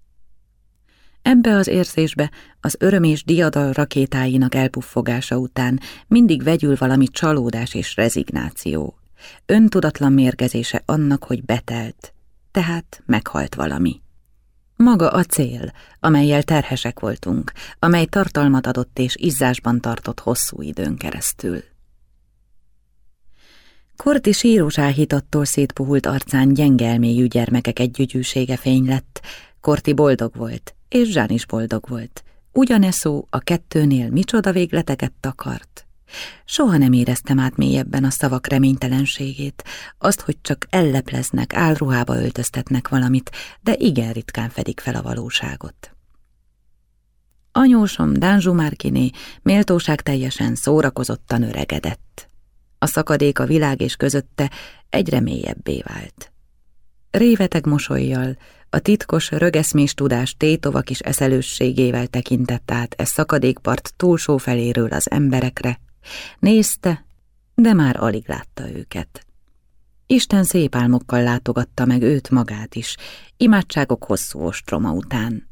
[SPEAKER 1] Ebbe az érzésbe az öröm és diadal rakétáinak elpuffogása után mindig vegyül valami csalódás és rezignáció. Öntudatlan mérgezése annak, hogy betelt, tehát meghalt valami. Maga a cél, amelyel terhesek voltunk, amely tartalmat adott és izzásban tartott hosszú időn keresztül. Korti sírós áhítattól szétpuhult arcán gyengelméjű gyermekek együgyűsége fény lett. Korti boldog volt, és Zsán is boldog volt. Ugyaneszó a kettőnél micsoda végleteket takart. Soha nem éreztem át mélyebben a szavak reménytelenségét, azt, hogy csak ellepleznek, álruhába öltöztetnek valamit, de igen ritkán fedik fel a valóságot. Anyósom, Dánzsú Márkiné méltóság teljesen szórakozottan öregedett. A szakadék a világ és közötte egyre mélyebbé vált. Réveteg mosolyjal, a titkos, rögeszmés tudás tétovak is eszelősségével tekintett át e szakadékpart túlsó feléről az emberekre, nézte, de már alig látta őket. Isten szép álmokkal látogatta meg őt magát is, imádságok hosszú ostroma után.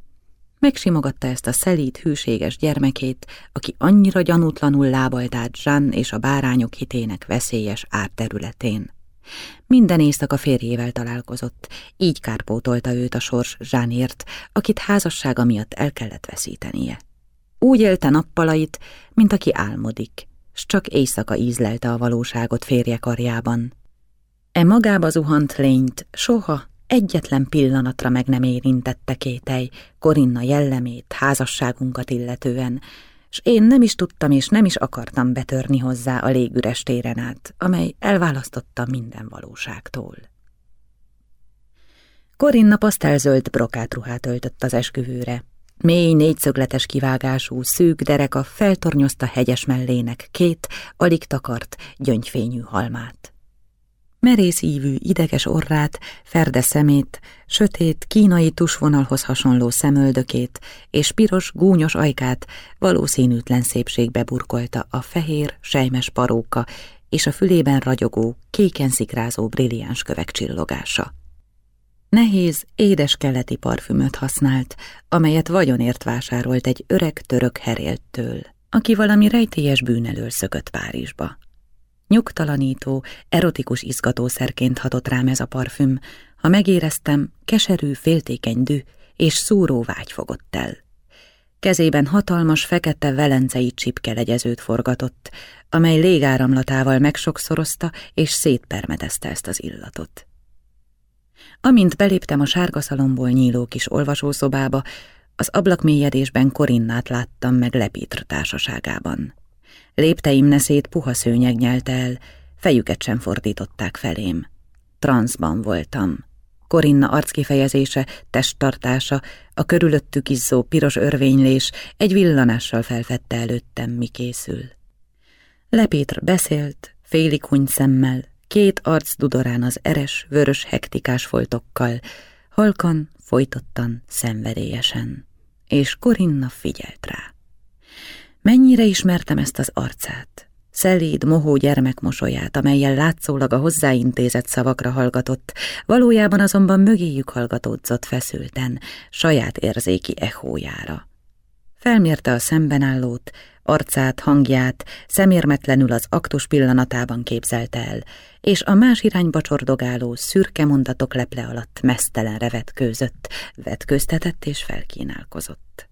[SPEAKER 1] Megsimogatta ezt a szelíd, hűséges gyermekét, aki annyira gyanútlanul lábalt át Zsán és a bárányok hitének veszélyes árterületén. Minden éjszaka férjével találkozott, így kárpótolta őt a sors Zsánért, akit házassága miatt el kellett veszítenie. Úgy élte nappalait, mint aki álmodik, s csak éjszaka ízlelte a valóságot férje karjában. E magába zuhant lényt soha egyetlen pillanatra meg nem érintette kételj Korinna jellemét, házasságunkat illetően, s én nem is tudtam és nem is akartam betörni hozzá a légüres téren át, amely elválasztotta minden valóságtól. Korinna pasztelzöld brokátruhát öltött az esküvőre. Mély, négyszögletes kivágású, szűk dereka feltornyozta hegyes mellének két, alig takart, gyöngyfényű halmát. Merész ívű, ideges orrát, ferde szemét, sötét, kínai tusvonalhoz hasonló szemöldökét és piros, gúnyos ajkát valószínűtlen szépségbe burkolta a fehér, sejmes paróka és a fülében ragyogó, kéken szikrázó brilliáns kövek csillogása. Nehéz, édes keleti parfümöt használt, amelyet vagyonért vásárolt egy öreg török herélttől, aki valami rejtélyes bűn elől szökött Párizsba. Nyugtalanító, erotikus izgatószerként hatott rám ez a parfüm, ha megéreztem, keserű, féltékeny dű és szúró vágy fogott el. Kezében hatalmas, fekete velencei csipkelegyezőt forgatott, amely légáramlatával megsokszorozta és szétpermedezte ezt az illatot. Amint beléptem a sárga szalomból nyíló kis olvasószobába, az ablakmélyedésben Korinnát láttam meg Lepítr társaságában. Lépteim neszét puha szőnyeg nyelte el, fejüket sem fordították felém. Transzban voltam. Korinna arckifejezése, testtartása, a körülöttük izzó piros örvénylés egy villanással felfedte előttem, mi készül. Lepétr beszélt, félig huny szemmel, két arc dudorán az eres, vörös hektikás foltokkal, halkan, folytottan, szenvedélyesen. És Korinna figyelt rá. Mennyire ismertem ezt az arcát, szelíd, mohó gyermekmosolyát, amelyen látszólag a hozzáintézett szavakra hallgatott, valójában azonban mögéjük hallgatódzott feszülten, saját érzéki echójára. Felmérte a szembenállót, arcát, hangját, szemérmetlenül az aktus pillanatában képzelte el, és a más irányba csordogáló szürke mondatok leple alatt mesztelenre vetkőzött, vetkőztetett és felkínálkozott.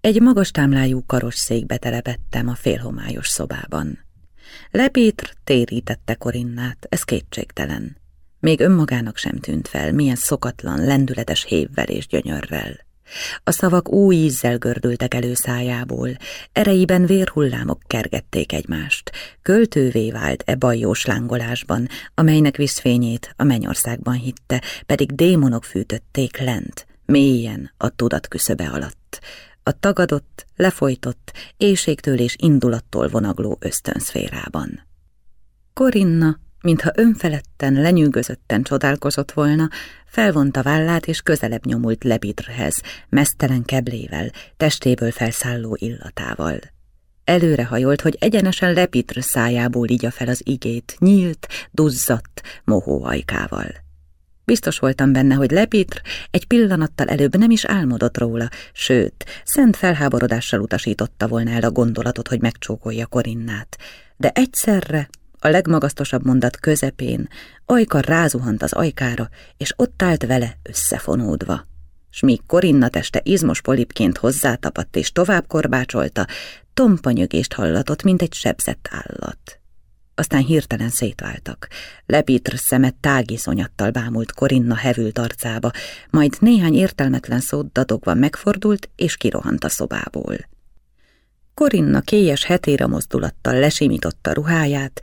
[SPEAKER 1] Egy magas támlájú karosszékbe telepettem a félhomályos szobában. Lepétr térítette Korinnát, ez kétségtelen. Még önmagának sem tűnt fel, milyen szokatlan, lendületes hévvel és gyönyörrel. A szavak új ízzel gördültek elő szájából, ereiben vérhullámok kergették egymást, költővé vált e bajós lángolásban, amelynek viszfényét a mennyországban hitte, pedig démonok fűtötték lent, mélyen a tudat küszöbe alatt, a tagadott, lefolytott, éjségtől és indulattól vonagló ösztönszférában. Korinna, mintha önfeledten, lenyűgözötten csodálkozott volna, felvonta vállát és közelebb nyomult Lebidrhez, mesztelen keblével, testéből felszálló illatával. Előrehajolt, hogy egyenesen Lepidr szájából igya fel az igét, nyílt, duzzadt, mohó ajkával. Biztos voltam benne, hogy Lepitr egy pillanattal előbb nem is álmodott róla, sőt, szent felháborodással utasította volna el a gondolatot, hogy megcsókolja Korinnát. De egyszerre, a legmagasztosabb mondat közepén, ajka rázuhant az ajkára, és ott állt vele összefonódva. S míg Korinna teste izmos polipként hozzátapadt és tovább korbácsolta, tompanyögést hallatott, mint egy sebzett állat. aztán hirtelen szétváltak. Lepitr szeme tágiszonyattal bámult Korinna hevült arcába, majd néhány értelmetlen szót dadogva megfordult és kirohant a szobából. Korinna kélyes hetére mozdulattal lesimította ruháját,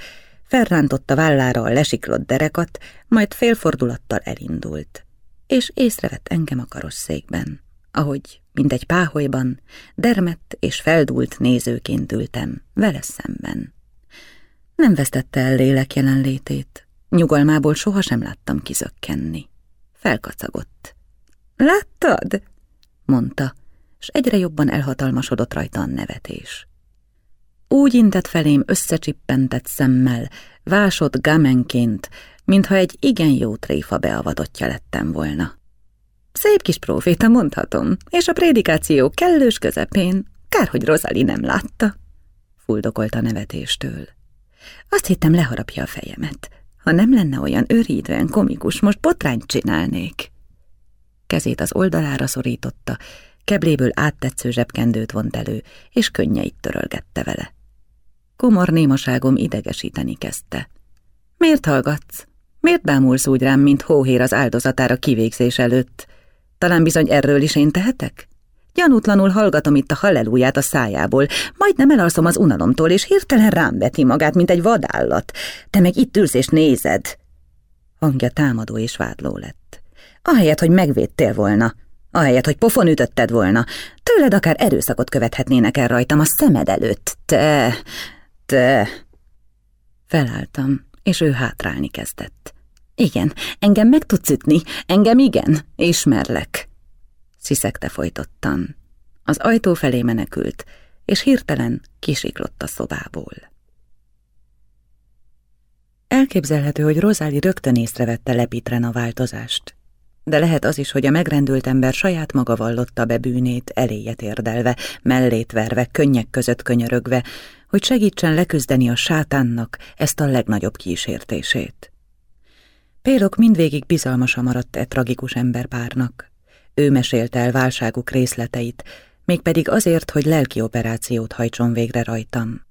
[SPEAKER 1] felrántotta vállára a lesiklott derekat, majd félfordulattal elindult, és észrevett engem a karosszékben, ahogy, mint egy páholyban, dermett és feldult nézőként ültem, vele szemben. Nem vesztette el lélek jelenlétét, nyugalmából sohasem láttam kizökkenni. Felkacagott. Láttad? mondta, és egyre jobban elhatalmasodott rajta a nevetés. Úgy intett felém összecsippentett szemmel, vásott gamenként, mintha egy igen jó tréfa beavatottja lettem volna. Szép kis proféta, mondhatom, és a prédikáció kellős közepén, kár, hogy Rozali nem látta, fuldokolt a nevetéstől. Azt hittem leharapja a fejemet. Ha nem lenne olyan őrítően komikus, most botrányt csinálnék. Kezét az oldalára szorította, kebléből áttetsző zsebkendőt vont elő, és könnyeit törölgette vele. Komor némaságom idegesíteni kezdte. Miért hallgatsz? Miért bámulsz úgy rám, mint hóhér az áldozatára kivégzés előtt? Talán bizony erről is én tehetek? Gyanútlanul hallgatom itt a halleluját a szájából, majdnem elalszom az unalomtól, és hirtelen rám veti magát, mint egy vadállat. Te meg itt ülsz és nézed. Hangja támadó és vádló lett. Ahelyett, hogy megvédtél volna, ahelyett, hogy pofon ütötted volna, tőled akár erőszakot követhetnének el rajtam a szemed előtt. Te, te... Felálltam, és ő hátrálni kezdett. Igen, engem meg tudsz ütni, engem igen, ismerlek sziszegte folytottan. Az ajtó felé menekült, és hirtelen kisiklott a szobából. Elképzelhető, hogy Rozáli rögtön észrevette Lepitren a változást, de lehet az is, hogy a megrendült ember saját maga vallotta be bűnét, eléjet érdelve, mellét verve, könnyek között könyörögve, hogy segítsen leküzdeni a sátánnak ezt a legnagyobb kísértését. Pélok mindvégig bizalmasa maradt e tragikus emberpárnak. Ő mesélte el válságuk részleteit, mégpedig azért, hogy lelki operációt hajtson végre rajtam.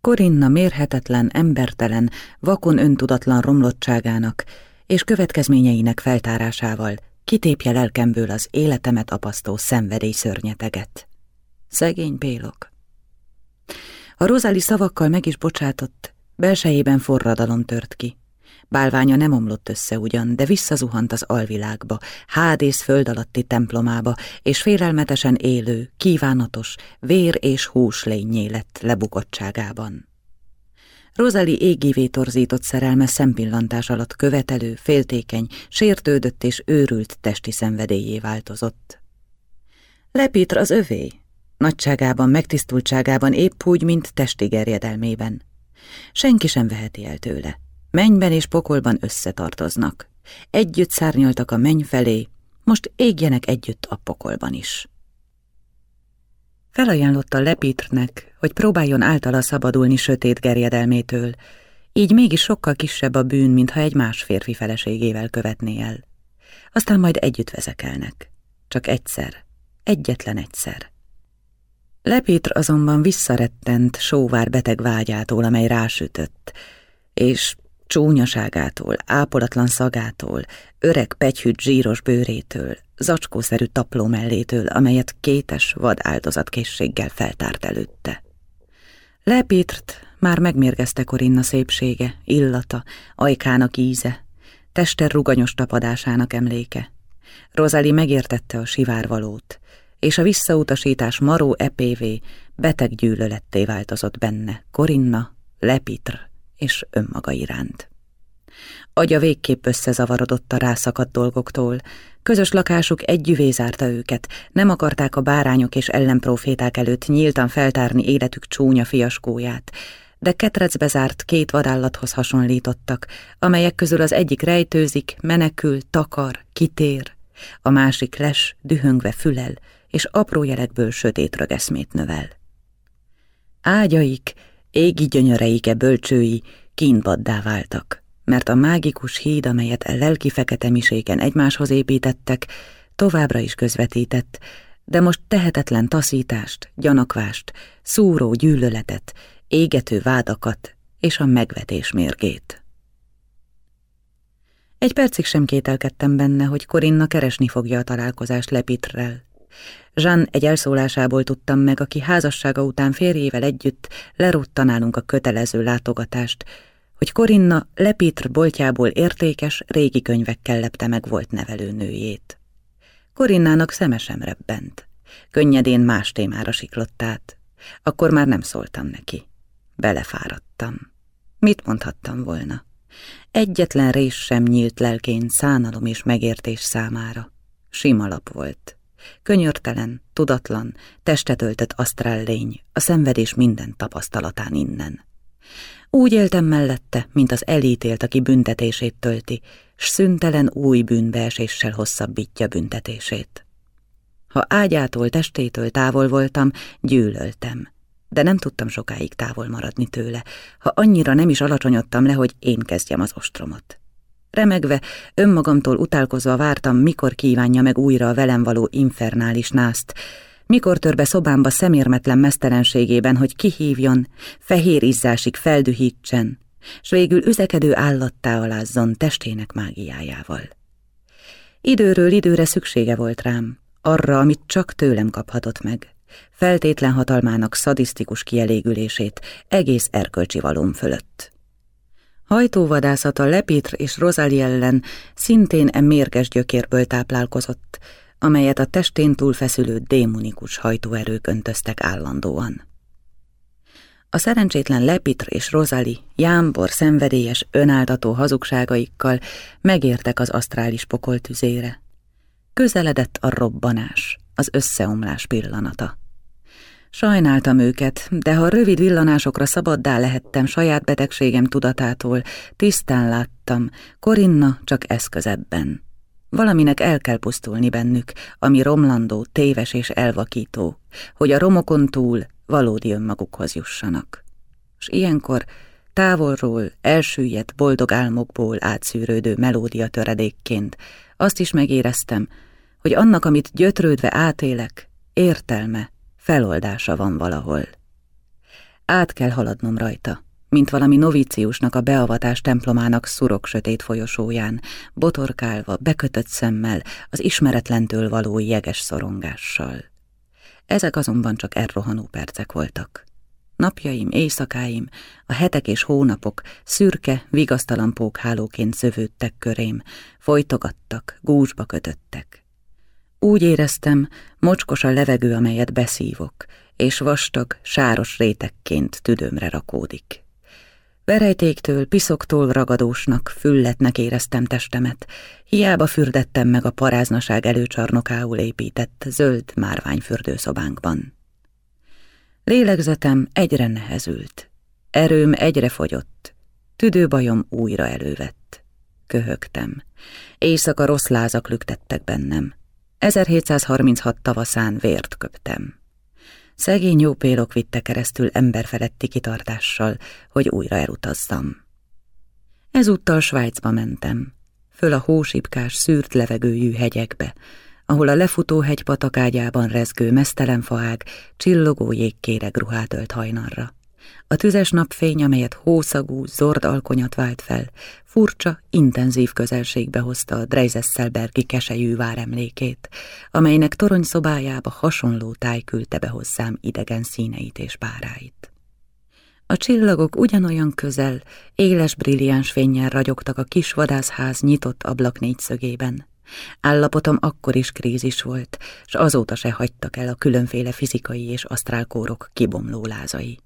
[SPEAKER 1] Korinna mérhetetlen, embertelen, vakon öntudatlan romlottságának és következményeinek feltárásával kitépje lelkemből az életemet apasztó szenvedély szörnyeteget. Szegény pélok. A Rozáli szavakkal meg is bocsátott, belsejében forradalom tört ki. Bálványa nem omlott össze ugyan, de visszazuhant az alvilágba, hádész föld alatti templomába, és félelmetesen élő, kívánatos, vér és hús lényé lett lebukottságában. Rozali égivé torzított szerelme szempillantás alatt követelő, féltékeny, sértődött és őrült testi szenvedélyé változott. Lepitr az övé, nagyságában, megtisztultságában épp úgy, mint testi gerjedelmében. Senki sem veheti el tőle. Mennyben és pokolban összetartoznak. Együtt szárnyaltak a menny felé, most égjenek együtt a pokolban is. Felajánlotta Lepitrnek, hogy próbáljon általa szabadulni sötét gerjedelmétől, így mégis sokkal kisebb a bűn, mintha egy más férfi feleségével követné el. Aztán majd együtt vezekelnek. Csak egyszer. Egyetlen egyszer. Lepitr azonban visszarettent sóvár beteg vágyától, amely rásütött, és Csúnyaságától, ápolatlan szagától, öreg pegyhűt zsíros bőrétől, zacskószerű tapló mellétől, amelyet kétes vad áldozatkészséggel feltárt előtte. Lepitrt már megmérgezte Korinna szépsége, illata, ajkának íze, tester ruganyos tapadásának emléke. Rozali megértette a sivárvalót, és a visszautasítás maró epévé beteg gyűlöletté változott benne, Korinna, Lepitr és önmaga iránt. Agya végképp összezavarodott a rászakadt dolgoktól. Közös lakásuk egy zárta őket, nem akarták a bárányok és ellenproféták előtt nyíltan feltárni életük csúnya fiaskóját, de ketrecbe zárt két vadállathoz hasonlítottak, amelyek közül az egyik rejtőzik, menekül, takar, kitér, a másik les, dühöngve fülel, és apró jelekből sötét rögeszmét növel. Ágyaik, égi gyönyöreike bölcsői kínbaddá váltak, mert a mágikus híd, amelyet a lelki fekete miséken egymáshoz építettek, továbbra is közvetített, de most tehetetlen taszítást, gyanakvást, szúró gyűlöletet, égető vádakat és a megvetés mérgét. Egy percig sem kételkedtem benne, hogy Korinna keresni fogja a találkozást Lepitrrel. Jean egy elszólásából tudtam meg, aki házassága után férjével együtt lerúgta nálunk a kötelező látogatást, hogy Korinna Lepitr boltjából értékes, régi könyvekkel lepte meg volt nevelőnőjét. Korinnának szeme sem rebbent. Könnyedén más témára siklott át. Akkor már nem szóltam neki. Belefáradtam. Mit mondhattam volna? Egyetlen rés sem nyílt lelkén szánalom és megértés számára. Sima lap volt. Könyörtelen, tudatlan, testet öltött asztrál lény, a szenvedés minden tapasztalatán innen. Úgy éltem mellette, mint az elítélt, aki büntetését tölti, s szüntelen új bűnbeeséssel hosszabbítja büntetését. Ha ágyától, testétől távol voltam, gyűlöltem, de nem tudtam sokáig távol maradni tőle, ha annyira nem is alacsonyodtam le, hogy én kezdjem az ostromot. Remegve, önmagamtól utálkozva vártam, mikor kívánja meg újra a velem való infernális nászt, mikor tör be szobámba szemérmetlen mesztelenségében, hogy kihívjon, fehér izzásig feldühítsen, s végül üzekedő állattá alázzon testének mágiájával. Időről időre szüksége volt rám, arra, amit csak tőlem kaphatott meg, feltétlen hatalmának szadisztikus kielégülését egész erkölcsi valóm fölött. Hajtóvadászata Lepitr és Rozali ellen szintén e mérges gyökérből táplálkozott, amelyet a testén túlfeszülő démonikus hajtóerők öntöztek állandóan. A szerencsétlen Lepitr és Rozali jámbor szenvedélyes önáltató hazugságaikkal megértek az asztrális pokol tüzére. Közeledett a robbanás, az összeomlás pillanata. Sajnáltam őket, de ha rövid villanásokra szabaddá lehettem saját betegségem tudatától, tisztán láttam, Korinna csak eszközebben. Valaminek el kell pusztulni bennük, ami romlandó, téves és elvakító, hogy a romokon túl valódi önmagukhoz jussanak. És ilyenkor távolról, elsüllyedt boldog álmokból átszűrődő melódia töredékként azt is megéreztem, hogy annak, amit gyötrődve átélek, értelme, feloldása van valahol. Át kell haladnom rajta, mint valami novíciusnak a beavatás templomának szurok sötét folyosóján, botorkálva, bekötött szemmel, az ismeretlentől való jeges szorongással. Ezek azonban csak elrohanó percek voltak. Napjaim, éjszakáim, a hetek és hónapok szürke, vigasztalan pókhálóként szövődtek körém, folytogattak, gúzsba kötöttek. Úgy éreztem, mocskos a levegő, amelyet beszívok, és vastag, sáros rétekként tüdőmre rakódik. Verejtéktől, piszoktól ragadósnak, fülletnek éreztem testemet, hiába fürdettem meg a paráznaság előcsarnokául épített zöld márványfürdőszobánkban. Lélegzetem egyre nehezült, erőm egyre fogyott, tüdőbajom újra elővett. Köhögtem, éjszaka rossz lázak lüktettek bennem, 1736 tavaszán vért köptem. Szegény jópélok vitte keresztül emberfeletti kitartással, hogy újra elutazzam. Ezúttal Svájcba mentem, föl a hósipkás, szűrt levegőjű hegyekbe, ahol a lefutó hegy patakágyában rezgő mesztelen faág csillogó jégkéreg ruhát ölt hajnalra. A tüzes napfény, amelyet hószagú, zord alkonyat vált fel, furcsa, intenzív közelségbe hozta a Dreisesselbergi kesejű váremlékét, amelynek torony szobájába hasonló táj küldte be hozzám idegen színeit és páráit. A csillagok ugyanolyan közel, éles brilliáns fényjel ragyogtak a kis vadászház nyitott ablak négyszögében. Állapotom akkor is krízis volt, s azóta se hagytak el a különféle fizikai és asztrálkórok kibomló lázai.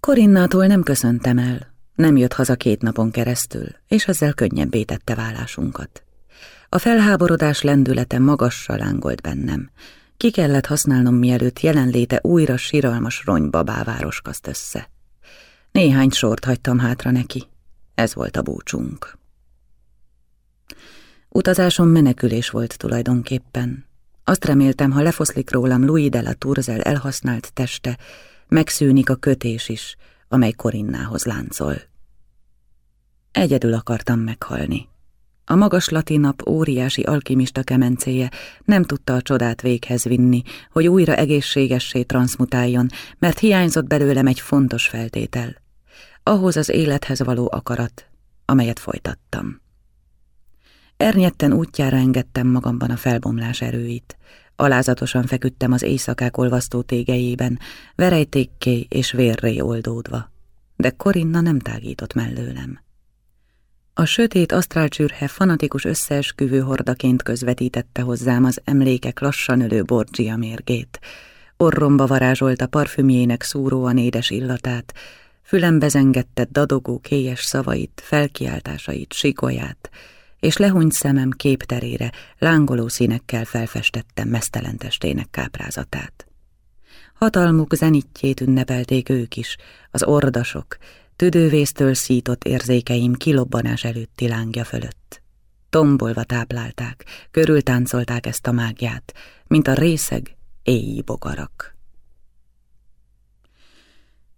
[SPEAKER 1] Korinnától nem köszöntem el, nem jött haza két napon keresztül, és ezzel könnyebbé tette vállásunkat. A felháborodás lendülete magassal lángolt bennem. Ki kellett használnom, mielőtt jelenléte újra siralmas ronybabá városkaszt össze. Néhány sort hagytam hátra neki. Ez volt a búcsunk. Utazásom menekülés volt tulajdonképpen. Azt reméltem, ha lefoszlik rólam Louis de la Tourzel elhasznált teste, megszűnik a kötés is, amely Korinnához láncol. Egyedül akartam meghalni. A magas latinap óriási alkimista kemencéje nem tudta a csodát véghez vinni, hogy újra egészségessé transzmutáljon, mert hiányzott belőlem egy fontos feltétel. ahhoz az élethez való akarat, amelyet folytattam. Ernyetten útjára engedtem magamban a felbomlás erőit. Alázatosan feküdtem az éjszakák olvasztó tégejében, verejtékké és vérré oldódva. De Korinna nem tágított mellőlem. A sötét asztrálcsürhe fanatikus összeesküvő hordaként közvetítette hozzám az emlékek lassan ölő borgia mérgét. Orromba varázsolta parfümjének szúróan édes illatát, fülembe zengette dadogó kélyes szavait, felkiáltásait, sikolyát, és lehúnyt szemem képterére lángoló színekkel felfestettem mesztelen testének káprázatát. Hatalmuk zenitjét ünnepelték ők is, az ordasok, tüdővésztől szított érzékeim kilobbanás előtti lángja fölött. Tombolva táplálták, körültáncolták ezt a mágiát, mint a részeg éjjé bogarak.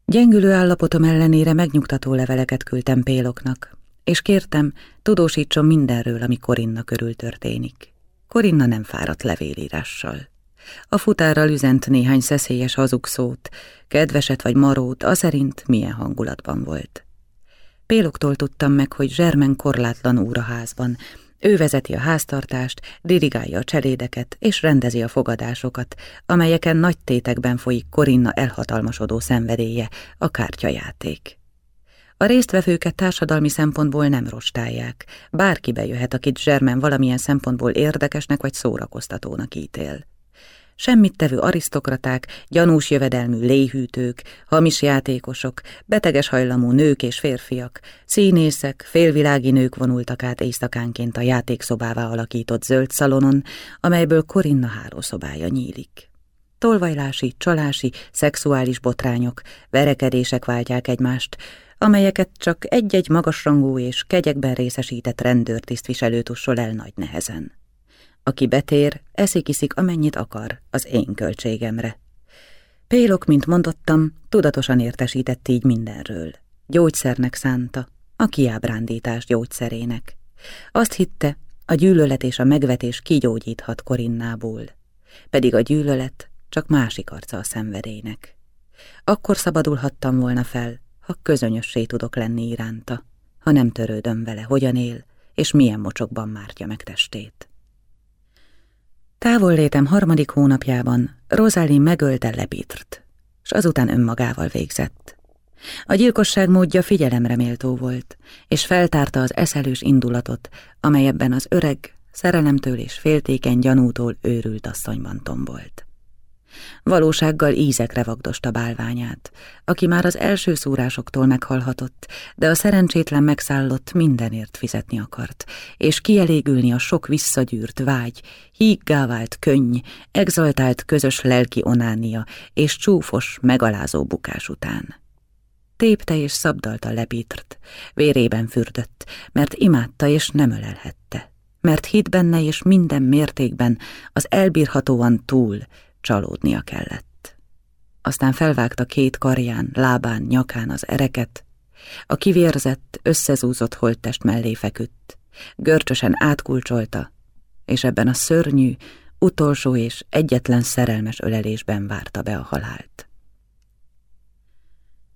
[SPEAKER 1] Gyengülő állapotom ellenére megnyugtató leveleket küldtem Péloknak, és kértem, tudósítson mindenről, ami Korinna körül történik. Korinna nem fáradt levélírással. A futárral üzent néhány szeszélyes hazugszót, kedveset vagy marót, a szerint milyen hangulatban volt. Péloktól tudtam meg, hogy Zsermen korlátlan úr a házban. Ő vezeti a háztartást, dirigálja a cselédeket és rendezi a fogadásokat, amelyeken nagy tétekben folyik Korinna elhatalmasodó szenvedélye, a kártyajáték. A résztvevőket társadalmi szempontból nem rostálják. Bárki bejöhet, akit Zsermen valamilyen szempontból érdekesnek vagy szórakoztatónak ítél. Semmit tevő arisztokraták, gyanús jövedelmű léhűtők, hamis játékosok, beteges hajlamú nők és férfiak, színészek, félvilági nők vonultak át éjszakánként a játékszobává alakított zöld szalonon, amelyből Korinna hálószobája nyílik. Tolvajlási, csalási, szexuális botrányok, verekedések váltják egymást, amelyeket csak egy-egy magasrangú és kegyekben részesített rendőrtisztviselő tussol el nagy nehezen. Aki betér, eszik-iszik amennyit akar, az én költségemre. Pélok, mint mondottam, tudatosan értesített így mindenről. Gyógyszernek szánta, a kiábrándítás gyógyszerének. Azt hitte, a gyűlölet és a megvetés kigyógyíthat Korinnából, pedig a gyűlölet csak másik arca a szenvedélynek. Akkor szabadulhattam volna fel, ha közönössé tudok lenni iránta, ha nem törődöm vele, hogyan él, és milyen mocsokban mártja meg testét. Távollétem harmadik hónapjában Rosalie megölte Lebitrt, s azután önmagával végzett. A gyilkosság módja figyelemre méltó volt, és feltárta az eszelős indulatot, amely ebben az öreg, szerelemtől és féltékeny gyanútól őrült asszonyban tombolt. Valósággal ízekre vagdosta bálványát, aki már az első szúrásoktól meghalhatott, de a szerencsétlen megszállott mindenért fizetni akart, és kielégülni a sok visszagyűrt vágy, híggá vált könny, exaltált közös lelki onánia és csúfos, megalázó bukás után. Tépte és szabdalta Lepitrt, vérében fürdött, mert imádta és nem ölelhette, mert hit benne és minden mértékben az elbírhatóan túl, csalódnia kellett. Aztán felvágta két karján, lábán, nyakán az ereket, a kivérzett, összezúzott holttest mellé feküdt, görcsösen átkulcsolta, és ebben a szörnyű, utolsó és egyetlen szerelmes ölelésben várta be a halált.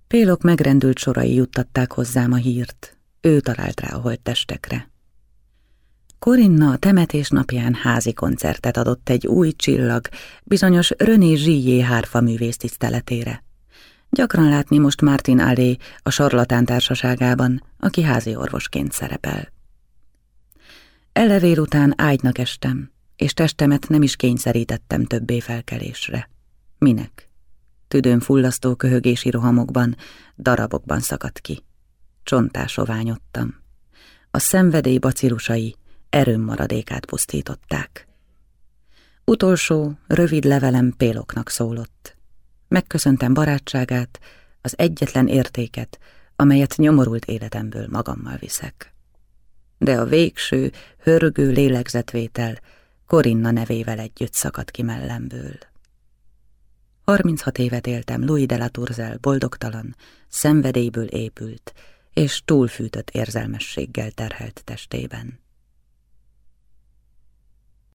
[SPEAKER 1] Pélok megrendült sorai juttatták hozzám a hírt, ő talált rá a holttestekre. Korinna a temetés napján házi koncertet adott egy új csillag, bizonyos René Zsijé hárfa művész tiszteletére. Gyakran látni most Martin Allé a sarlatán társaságában, aki házi orvosként szerepel. Elevér után ágynak estem, és testemet nem is kényszerítettem többé felkelésre. Minek? Tüdőm fullasztó köhögési rohamokban, darabokban szakadt ki. Csontásoványodtam. A szenvedély bacirusai erőm maradékát pusztították. Utolsó, rövid levelem Péloknak szólott. Megköszöntem barátságát, az egyetlen értéket, amelyet nyomorult életemből magammal viszek. De a végső, hörgő lélegzetvétel Korinna nevével együtt szakadt ki mellemből. 36 évet éltem Louis de la Tourzel boldogtalan, szenvedélyből épült és túlfűtött érzelmességgel terhelt testében.